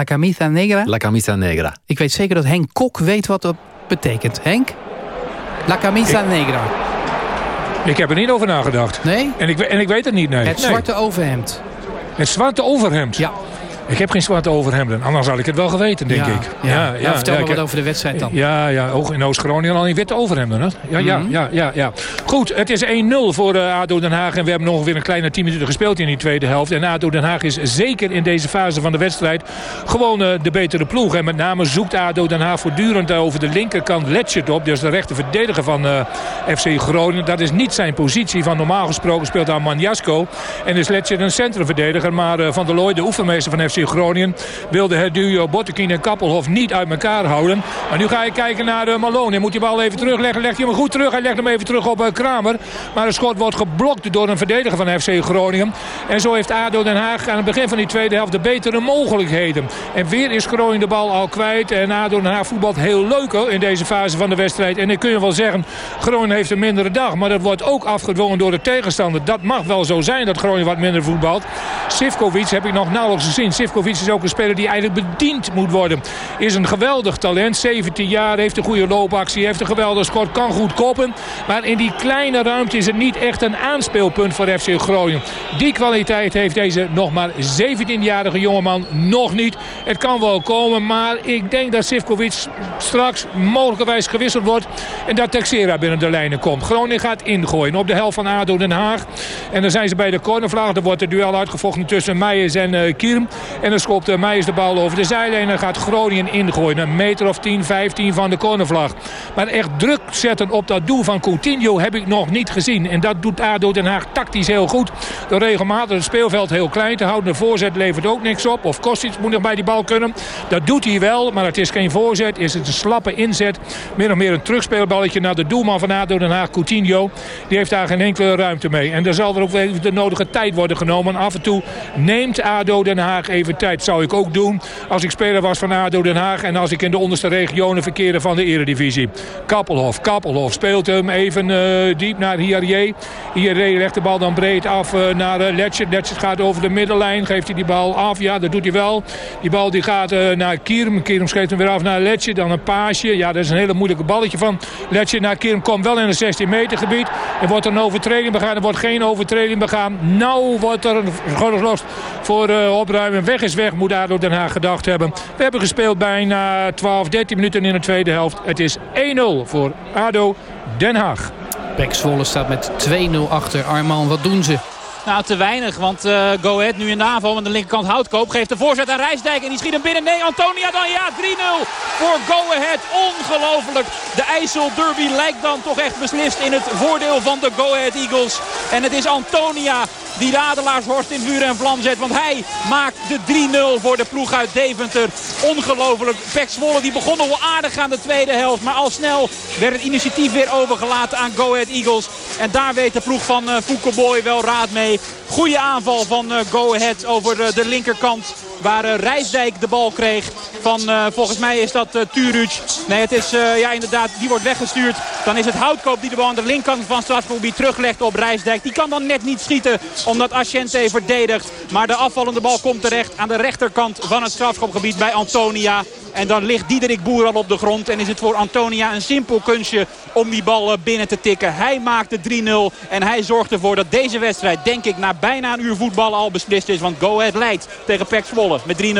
La Camisa Negra? La Camisa Negra. Ik weet zeker dat Henk Kok weet wat dat betekent. Henk? La Camisa Negra. Ik heb er niet over nagedacht. Nee? En ik, en ik weet het niet, nee. Het Nee. zwarte overhemd. Het zwarte overhemd? Ja. Ik heb geen zwarte overhemden. Anders had ik het wel geweten, denk Ja, ik. ja. Nou, vertel me wat heb- over de wedstrijd dan. Ja, ja ook in Oost-Groningen al in witte overhemden. Hè? Ja, ja, Mhm. ja, ja, ja. Goed, het is 1-0 voor eh, ADO Den Haag. En we hebben nog ongeveer een kleine 10 minuten gespeeld in die tweede helft. En ADO Den Haag is zeker in deze fase van de wedstrijd gewoon eh, de betere ploeg. En met name zoekt ADO Den Haag voortdurend eh, over de linkerkant Letchert op. Dus de rechter verdediger van FC Groningen. Dat is niet zijn positie. Van normaal gesproken speelt daar Manjasko. En is Letchert een centrumverdediger. Maar Van der Looy, de oefenmeester van FC Groningen... wilde het duo Bottekin en Kappelhof niet uit elkaar houden. Maar nu ga je kijken naar uh, Malone. Hij moet die bal even terugleggen. Legt hij hem goed terug. Hij legt hem even terug op eh, Kramer. Maar het schot wordt geblokt door een verdediger van FC Groningen. En zo heeft ADO Den Haag aan het begin van die tweede helft de betere mogelijkheden. En weer is Groningen de bal al kwijt. En ADO Den Haag voetbalt heel leuk in deze fase van de wedstrijd. En dan kun je wel zeggen, Groningen heeft een mindere dag. Maar dat wordt ook afgedwongen door de tegenstander. Dat mag wel zo zijn dat Groningen wat minder voetbalt. Sivkovic heb ik nog nauwelijks gezien. Sivkovic is ook een speler die eigenlijk bediend moet worden. Is een geweldig talent. 17 jaar, heeft een goede loopactie. Heeft een geweldig schot, kan goed koppen. Maar in die kleine ruimte is het niet echt een aanspeelpunt voor FC Groningen. Die kwaliteit heeft deze nog maar 17-jarige jongeman nog niet. Het kan wel komen, maar ik denk dat Sivkovic straks mogelijkerwijs gewisseld wordt. En dat Texera binnen de lijnen komt. Groningen gaat ingooien op de helft van ADO Den Haag. En dan zijn ze bij de cornervlag. Er wordt het duel uitgevochten tussen Meijers en uh, Kierm. En dan schopt uh, Meijers de bal over de zijlijn. En dan gaat Groningen ingooien. Een meter of 10, 15 van de cornervlag. Maar echt druk zetten op dat doel van Coutinho heb ik nog niet gezien. En dat doet ADO Den Haag tactisch heel goed. Door regelmatig het speelveld heel klein te houden. De voorzet levert ook niks op. Of Kostic moet nog bij die bal kunnen. Dat doet hij wel, maar het is geen voorzet. Is het een slappe inzet. Meer of meer een terugspeelballetje naar de doelman van ADO Den Haag, Coutinho. Die heeft daar geen enkele ruimte mee. En er zal er ook even de nodige tijd worden genomen. Af en toe neemt ADO Den Haag even tijd. Zou ik ook doen als ik speler was van ADO Den Haag. En als ik in de onderste regionen verkeerde van de eredivisie. Kappelhof, Kappelhof speelt hem even uh, diep naar Hiarje. Hiarje legt de bal dan breed af uh, naar uh, Letchert. Letchert gaat over de middenlijn. Geeft hij die bal af. Ja, dat doet hij wel. Die bal die gaat naar Kierm. Kierm geeft hem weer af naar Letchert. Dan een paasje. Ja, dat is een hele moeilijke balletje van Letchert naar Kierm. Komt wel in het 16 meter gebied. Er wordt een overtreding begaan. Er wordt geen overtreding begaan. Nou wordt er een gelost voor opruimen. Weg is weg, moet ADO Den Haag gedacht hebben. We hebben gespeeld bijna 12, 13 minuten in de tweede helft. Het is 1-0 voor ADO Den Haag. Pek Zwolle staat met 2-0 achter. Arman, wat doen ze? Nou, te weinig, want uh, Go Ahead nu in de aanval aan de linkerkant Houtkoop. Geeft de voorzet aan Rijsdijk en die schiet hem binnen. Nee, Antonia dan ja, 3-0 voor Go Ahead. Ongelooflijk. De IJssel Derby lijkt dan toch echt beslist in het voordeel van de Go Ahead Eagles. En het is Antonia die de Adelaarshorst in vuur en vlam zet. Want hij maakt de 3-0 voor de ploeg uit Deventer. Ongelooflijk. Pek Zwolle die begon nog wel aardig aan de tweede helft. Maar al snel werd het initiatief weer overgelaten aan Go Ahead Eagles. En daar weet de ploeg van uh, Boy wel raad mee. Goede aanval van uh, Go Ahead over de, de linkerkant. Waar uh, Rijsdijk de bal kreeg van, uh, volgens mij is dat uh, Turuc. Nee, het is, ja inderdaad, die wordt weggestuurd. Dan is het Houtkoop die de bal aan de linkerkant van strafgebied teruglegt op Rijsdijk. Die kan dan net niet schieten, omdat Asciente verdedigt. Maar de afvallende bal komt terecht aan de rechterkant van het strafschopgebied bij Antonia. En dan ligt Diederik Boer al op de grond. En is het voor Antonia een simpel kunstje om die bal binnen te tikken. Hij maakt de 3-0. En hij zorgt ervoor dat deze wedstrijd, denk ik, na bijna een uur voetbal al beslist is. Want Go Ahead leidt tegen Pek Zwolle met 3-0.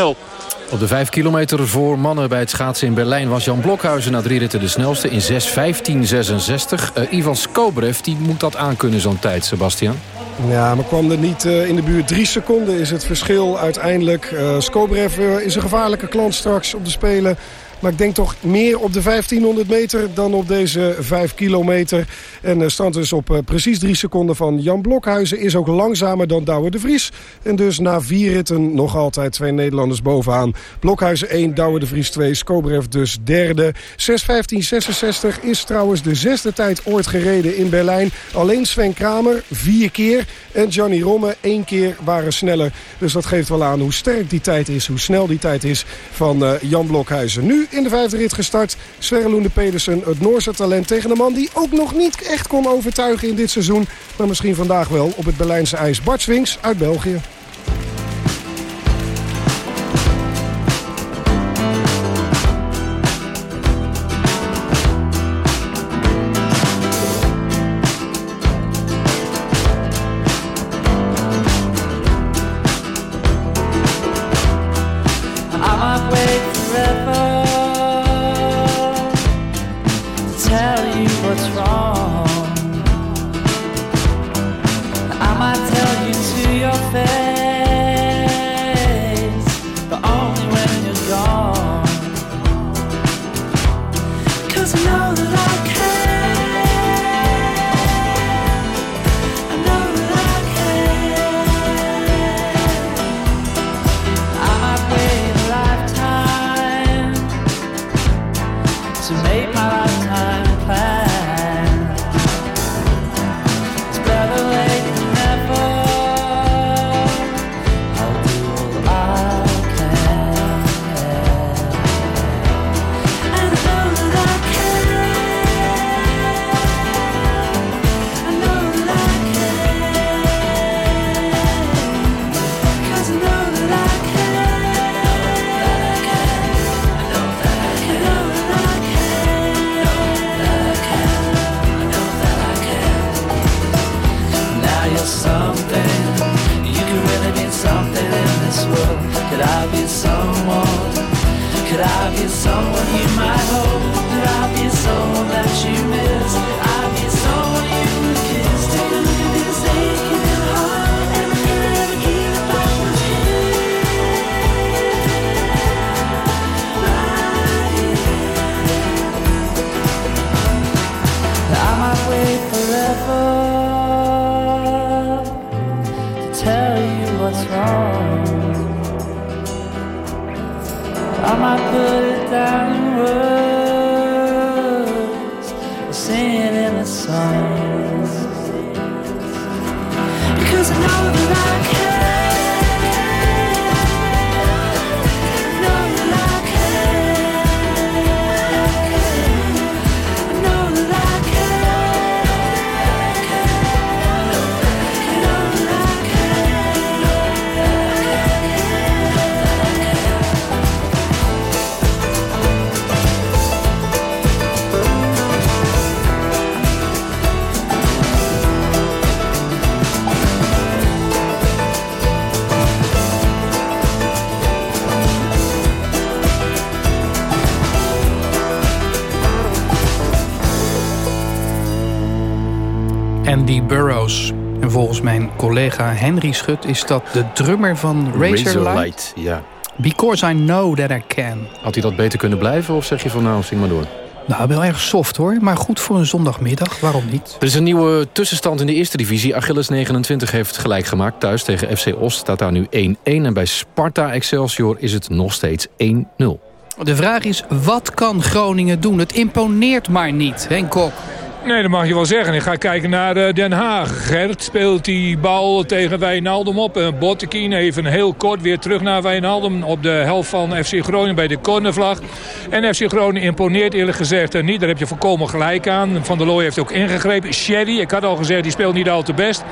Op de 5 kilometer voor mannen bij het schaatsen in Berlijn... was Jan Blokhuizen na drie ritten de snelste in 6.15.66. Uh, Ivan Skobrev die moet dat aankunnen zo'n tijd, Sebastian. Ja, maar kwam er niet uh, in de buurt. Drie seconden is het verschil uiteindelijk. Uh, Skobrev uh, is een gevaarlijke klant straks op de Spelen. Maar ik denk toch meer op de 1500 meter dan op deze 5 kilometer. En uh, stand dus op uh, precies 3 seconden van Jan Blokhuizen. Is ook langzamer dan Douwe de Vries. En dus na vier ritten nog altijd twee Nederlanders bovenaan. Blokhuizen 1, Douwe de Vries 2, Skobrev dus derde. 6.15.66 is trouwens de zesde tijd ooit gereden in Berlijn. Alleen Sven Kramer vier keer. En Gianni Romme één keer waren sneller. Dus dat geeft wel aan hoe sterk die tijd is. Hoe snel die tijd is van uh, Jan Blokhuizen. Nu in de vijfde rit gestart. Sverre Loende Pedersen, het Noorse talent tegen een man die ook nog niet echt kon overtuigen in dit seizoen. Maar misschien vandaag wel op het Berlijnse ijs. Bart Swings uit België. sun. Collega Henry Schut is dat de drummer van Razorlight. ja. Because I know that I can. Had hij dat beter kunnen blijven of zeg je van nou, zing maar door? Nou, wel erg soft hoor, maar goed voor een zondagmiddag. Waarom niet? Er is een nieuwe tussenstand in de eerste divisie. Achilles 29 heeft gelijk gemaakt thuis tegen FC Oost. Staat daar nu 1-1 en bij Sparta Excelsior is het nog steeds 1-0. De vraag is, wat kan Groningen doen? Het imponeert maar niet, Henk Kok. Nee, dat mag je wel zeggen. Ik ga kijken naar eh, Den Haag. Gert speelt die bal tegen Wijnaldum op. En Bottekin even heel kort weer terug naar Wijnaldum. Op de helft van FC Groningen bij de cornervlag. En FC Groningen imponeert eerlijk gezegd eh, niet. Daar heb je volkomen gelijk aan. Van der Looy heeft ook ingegrepen. Sherry, ik had al gezegd, die speelt niet al te best.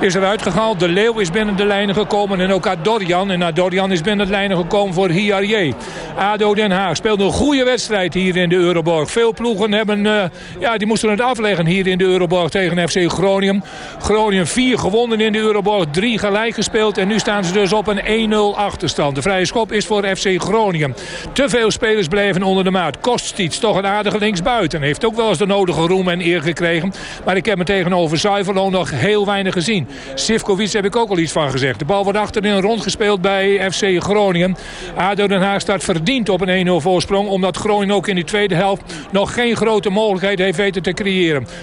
Is eruit gehaald. De Leeuw is binnen de lijnen gekomen. En ook Adorian. En Adorian is binnen de lijnen gekomen voor Hiarje. ADO Den Haag speelt een goede wedstrijd hier in de Euroborg. Veel ploegen hebben, ja, die moesten het afleggen hier in de Euroborg tegen FC Groningen. Groningen 4 gewonnen in de Euroborg, 3 gelijk gespeeld. En nu staan ze dus op een 1-0 achterstand. De vrije schop is voor FC Groningen. Te veel spelers bleven onder de maat. Kostic toch een aardige linksbuiten. Heeft ook wel eens de nodige roem en eer gekregen. Maar ik heb me tegenover Zuiverlo nog heel weinig gezien. Sivkovic heb ik ook al iets van gezegd. De bal wordt achterin rondgespeeld bij FC Groningen. ADO Den Haag staat verdiend op een 1-0 voorsprong. Omdat Groningen ook in de tweede helft nog geen grote mogelijkheid heeft weten te creëren.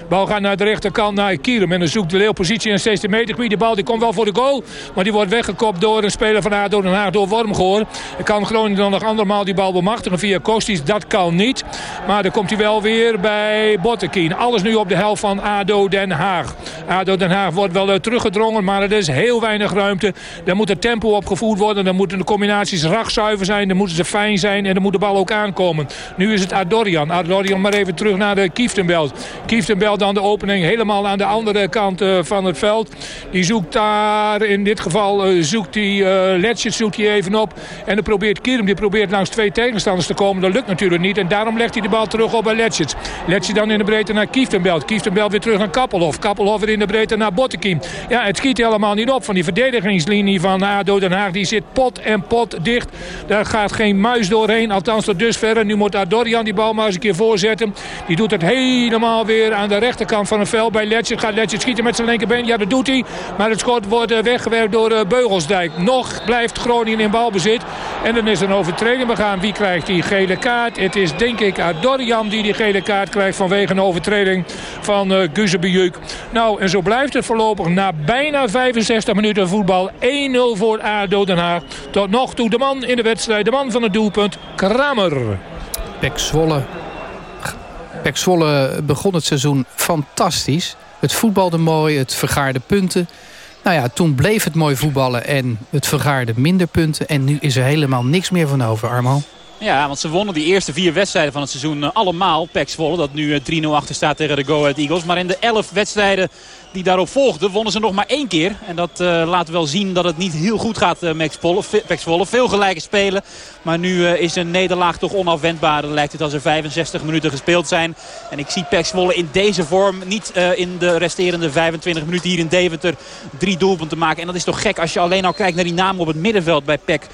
Bal gaat naar de rechterkant naar Kierum. En dan zoekt de Leeuw positie in 16 meter gebied. De bal die komt wel voor de goal. Maar die wordt weggekopt door een speler van ADO Den Haag. Door Wormgoor. Kan Groningen dan nog andermaal die bal bemachtigen via Kostis? Dat kan niet. Maar dan komt hij wel weer bij Bottekien. Alles nu op de helft van ADO Den Haag. ADO Den Haag wordt wel eh, teruggedrongen. Maar er is heel weinig ruimte. Dan moet het tempo opgevoerd worden. Dan moeten de combinaties ragzuiver zijn. Dan moeten ze fijn zijn. En dan moet de bal ook aankomen. Nu is het Adorian. Adorian maar even terug naar de Kieftenbelt. Kieftenbelt dan de opening helemaal aan de andere kant uh, van het veld. Die zoekt daar, in dit geval uh, zoekt hij, uh, Letjes zoekt hij even op. En dan probeert Kierum, die probeert langs twee tegenstanders te komen. Dat lukt natuurlijk niet. En daarom legt hij de bal terug op bij Letjes. Letjes dan in de breedte naar Kieftenbelt. Kieftenbelt weer terug naar Kappelhof. Kappelhof weer in de breedte naar Bottekiem. Ja, het schiet helemaal niet op van die verdedigingslinie van ADO Den Haag. Die zit pot en pot dicht. Daar gaat geen muis doorheen. Althans tot dusver. Nu moet Adorian die bal maar eens een keer voorzetten. Die doet het helemaal weer aan de rechterkant van het veld bij Letjes. Gaat Letjes schieten met zijn linkerbeen. Ja, dat doet hij. Maar het schot wordt weggewerkt door Beugelsdijk. Nog blijft Groningen in balbezit. En dan is er een overtreding begaan. Wie krijgt die gele kaart? Het is denk ik Adorian die die gele kaart krijgt vanwege een overtreding van uh. Nou, en zo blijft het voorlopig na bijna 65 minuten voetbal. 1-0 voor ADO Den Haag. Tot nog toe de man in de wedstrijd, de man van het doelpunt, Kramer. Pek. Pek Zwolle begon het seizoen fantastisch. Het voetbalde mooi, het vergaarde punten. Nou ja, toen bleef het mooi voetballen en het vergaarde minder punten. En nu is er helemaal niks meer van over, Armo. Ja, want ze wonnen die eerste vier wedstrijden van het seizoen allemaal. Pek Zwolle, dat nu 3-0 achter staat tegen de Go Ahead Eagles. Maar in de elf wedstrijden die daarop volgden, wonnen ze nog maar één keer. En dat uh, laat wel zien dat het niet heel goed gaat met Pek Zwolle. Veel gelijke spelen. Maar nu uh, is een nederlaag toch onafwendbaar. Dan lijkt het als er 65 minuten gespeeld zijn. En ik zie Pek in deze vorm niet in de resterende 25 minuten hier in Deventer drie doelpunten maken. En dat is toch gek als je alleen al kijkt naar die namen op het middenveld bij Pek.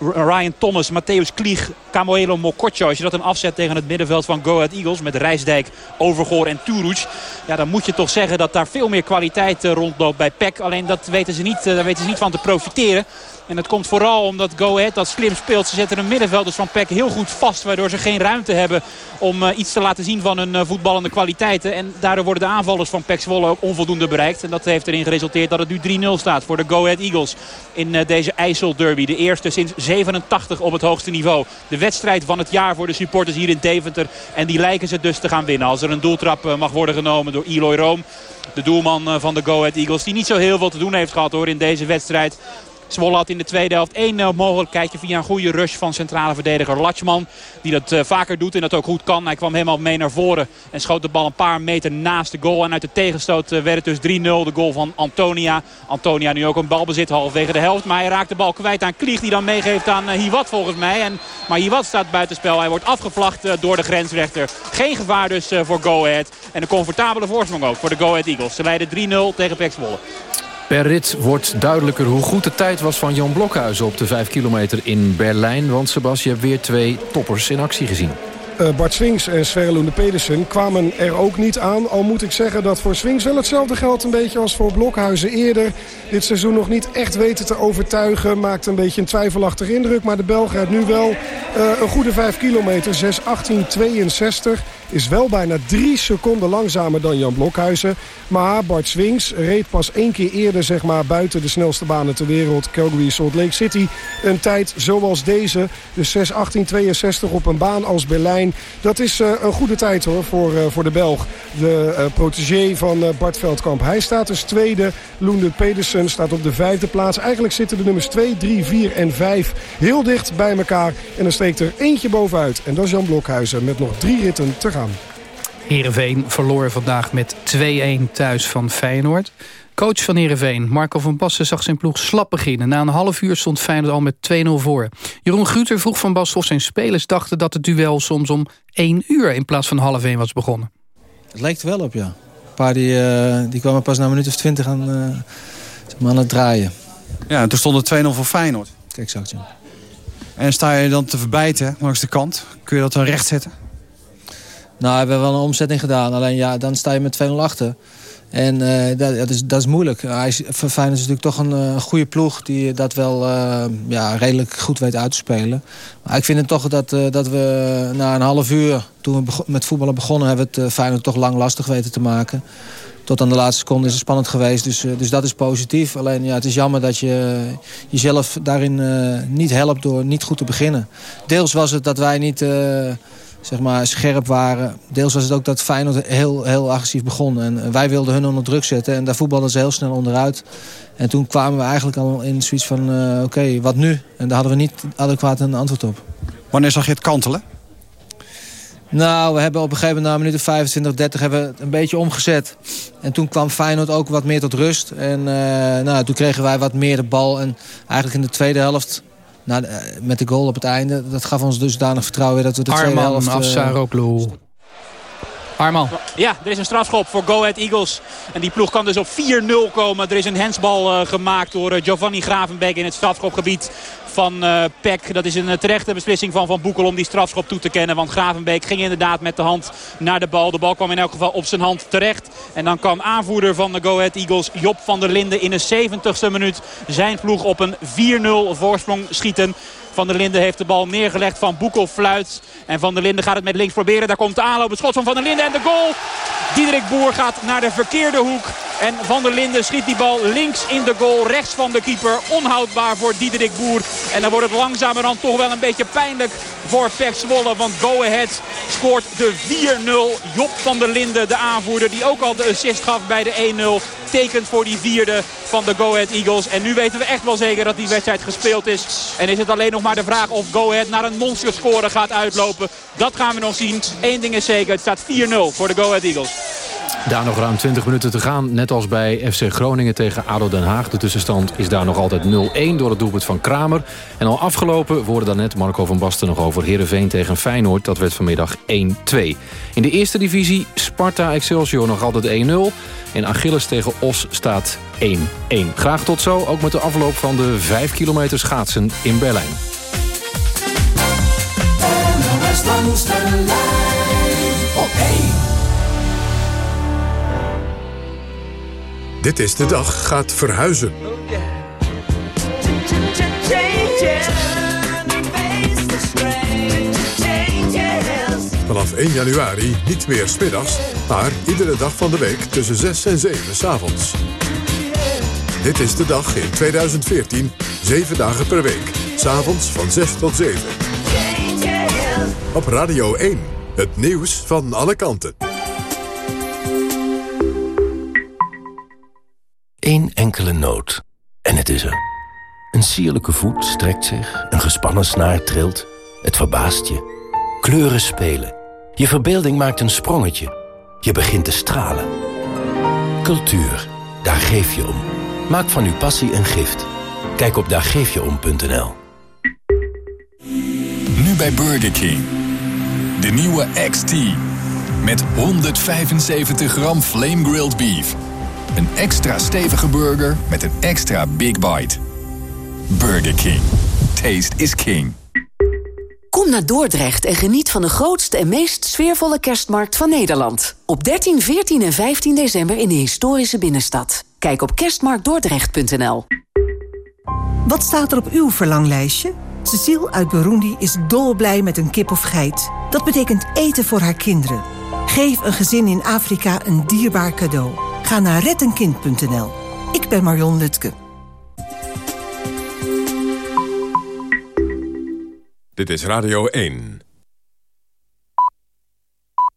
Ryan Thomas, Matthäus Klieg, Camoelo Mokotjo. Als je dat dan afzet tegen het middenveld van Go Ahead Eagles... met Rijsdijk, Overgoor en Turuc... ja, dan moet je toch zeggen dat daar veel meer kwaliteit rondloopt bij PEC. Alleen dat weten ze niet, daar weten ze niet van te profiteren. En dat komt vooral omdat Go Ahead dat slim speelt. Ze zetten een middenvelders van PEC heel goed vast. Waardoor ze geen ruimte hebben om uh, iets te laten zien van hun uh, voetballende kwaliteiten. En daardoor worden de aanvallers van PEC Zwolle ook onvoldoende bereikt. En dat heeft erin geresulteerd dat het nu 3-0 staat voor de Go Ahead Eagles. In uh, deze IJsselderby. De eerste sinds 87 op het hoogste niveau. De wedstrijd van het jaar voor de supporters hier in Deventer. En die lijken ze dus te gaan winnen. Als er een doeltrap mag worden genomen door Eloy Room. De doelman van de Go Ahead Eagles. Die niet zo heel veel te doen heeft gehad hoor in deze wedstrijd. Zwolle had in de tweede helft één uh, mogelijkheidje via een goede rush van centrale verdediger Latschman. Die dat uh, vaker doet en dat ook goed kan. Hij kwam helemaal mee naar voren en schoot de bal een paar meter naast de goal. En uit de tegenstoot uh, werd het dus 3-0 de goal van Antonia. Antonia nu ook een balbezit halverwege de helft. Maar hij raakt de bal kwijt aan Klieg die dan meegeeft aan Hiwat volgens mij. En, maar Hiwat staat buitenspel. Hij wordt afgevlacht door de grensrechter. Geen gevaar dus voor Go Ahead. En een comfortabele voorsprong ook voor de Go Ahead Eagles. Ze leiden 3-0 tegen Pek. Per rit wordt duidelijker hoe goed de tijd was van Jan Blokhuizen op de 5 kilometer in Berlijn. Want Sebas, weer twee toppers in actie gezien. Bart Swings en Sverre Pedersen kwamen er ook niet aan. Al moet ik zeggen dat voor Swings wel hetzelfde geldt een beetje als voor Blokhuizen eerder. Dit seizoen nog niet echt weten te overtuigen. Maakt een beetje een twijfelachtige indruk. Maar de Belg rijdt nu wel een goede 5 kilometer. 6.18.62 is wel bijna drie seconden langzamer dan Jan Blokhuizen. Maar Bart Swings reed pas één keer eerder zeg maar, buiten de snelste banen ter wereld. Calgary Salt Lake City. Een tijd zoals deze. Dus 6.18.62 op een baan als Berlijn. Dat is uh, een goede tijd hoor voor, uh, voor de Belg. De uh, protégé van Bart Veldkamp. Hij staat dus tweede. Loende Pedersen staat op de vijfde plaats. Eigenlijk zitten de nummers 2, 3, 4 en 5 heel dicht bij elkaar. En dan steekt er eentje bovenuit. En dat is Jan Blokhuizen met nog drie ritten te gaan. Heerenveen verloor vandaag met 2-1 thuis van Feyenoord. Coach van Heerenveen, Marco van Basten, zag zijn ploeg slap beginnen. Na een half uur stond Feyenoord al met 2-0 voor. Jeroen Guter vroeg van Basten of zijn spelers dachten... dat het duel soms om 1 uur in plaats van half 1 was begonnen. Het lijkt er wel op, ja. Een paar die, uh, die kwamen pas na een minuut of 20 aan, uh, zeg maar aan het draaien. Ja, en toen stond het 2-0 voor Feyenoord. Exact, ja. En sta je dan te verbijten langs de kant? Kun je dat dan recht zetten? Nou, we hebben wel een omzetting gedaan. Alleen ja, dan sta je met 2-0 achter. En uh, dat, dat, is, dat is moeilijk. Hij is, Feyenoord is natuurlijk toch een uh, goede ploeg... die dat wel uh, ja, redelijk goed weet uit te spelen. Maar ik vind het toch dat, dat we na een half uur... toen we met voetballen begonnen... hebben we het Feyenoord toch lang lastig weten te maken. Tot aan de laatste seconde is het spannend geweest. Dus, dus dat is positief. Alleen ja, het is jammer dat je jezelf daarin niet helpt... door niet goed te beginnen. Deels was het dat wij niet zeg maar, scherp waren. Deels was het ook dat Feyenoord heel, heel agressief begon. En wij wilden hun onder druk zetten. En daar voetbalden ze heel snel onderuit. En toen kwamen we eigenlijk al in zoiets van... Uh, oké, wat nu? En daar hadden we niet adequaat een antwoord op. Wanneer zag je het kantelen? Nou, we hebben op een gegeven moment na minuten 25, 30 hebben we het een beetje omgezet. En toen kwam Feyenoord ook wat meer tot rust. En uh, nou, toen kregen wij wat meer de bal. En eigenlijk in de tweede helft nou, met de goal op het einde, dat gaf ons dusdanig vertrouwen dat we de Arman, tweede helft... Arman, Afsaroglu. Arman. Ja, er is een strafschop voor Go Ahead Eagles. En die ploeg kan dus op 4-0 komen. Er is een hensbal uh, gemaakt door uh, Giovanni Gravenbeck in het strafschopgebied van uh, Peck. Dat is een terechte beslissing van Van Boekel om die strafschop toe te kennen. Want Gravenbeek ging inderdaad met de hand naar de bal. De bal kwam in elk geval op zijn hand terecht. En dan kan aanvoerder van de Go Ahead Eagles Job van der Linden in de 70ste minuut zijn ploeg op een 4-0 voorsprong schieten. Van der Linden heeft de bal neergelegd van Boekel fluit. En Van der Linden gaat het met links proberen. Daar komt de aanloop. Het schot van Van der Linden en de goal. Diederik Boer gaat naar de verkeerde hoek. En Van der Linden schiet die bal links in de goal. Rechts van de keeper. Onhoudbaar voor Diederik Boer. En dan wordt het langzamerhand toch wel een beetje pijnlijk voor Pek Zwolle. Want Go Ahead scoort de 4-0. Job van der Linden, de aanvoerder, die ook al de assist gaf bij de 1-0. Tekent voor die vierde van de Go Ahead Eagles. En nu weten we echt wel zeker dat die wedstrijd gespeeld is. En is het alleen nog maar de vraag of Go Ahead naar een monsterscore gaat uitlopen. Dat gaan we nog zien. Eén ding is zeker, het staat 4-0 voor de Go Ahead Eagles. Daar nog ruim 20 minuten te gaan. Net als bij FC Groningen tegen ADO Den Haag. De tussenstand is daar nog altijd 0-1 door het doelpunt van Kramer. En al afgelopen worden daarnet Marco van Basten nog over Heerenveen tegen Feyenoord. Dat werd vanmiddag 1-2. In de eerste divisie Sparta Excelsior nog altijd 1-0. En Achilles tegen Os staat 1-1. Graag tot zo, ook met de afloop van de 5 kilometer schaatsen in Berlijn. Langs de lijn op 1. Dit is de dag gaat verhuizen. Vanaf 1 januari niet meer smiddags, maar iedere dag van de week tussen 6 en 7 s avonds. Dit is de dag in 2014, 7 dagen per week. S'avonds van 6 tot 7. Op Radio 1, het nieuws van alle kanten. Eén enkele noot, en het is er. Een sierlijke voet strekt zich, een gespannen snaar trilt. Het verbaast je. Kleuren spelen. Je verbeelding maakt een sprongetje. Je begint te stralen. Cultuur, daar geef je om. Maak van uw passie een gift. Kijk op daargeefjeom.nl Nu bij Burger King. De nieuwe XT. Met 175 gram flame grilled beef. Een extra stevige burger met een extra big bite. Burger King. Taste is king. Kom naar Dordrecht en geniet van de grootste en meest sfeervolle kerstmarkt van Nederland. Op 13, 14 en 15 december in de historische binnenstad. Kijk op kerstmarktdordrecht.nl. Wat staat er op uw verlanglijstje? Cecile uit Burundi is dolblij met een kip of geit. Dat betekent eten voor haar kinderen. Geef een gezin in Afrika een dierbaar cadeau. Ga naar rettenkind.nl. Ik ben Marion Lutke. Dit is Radio 1.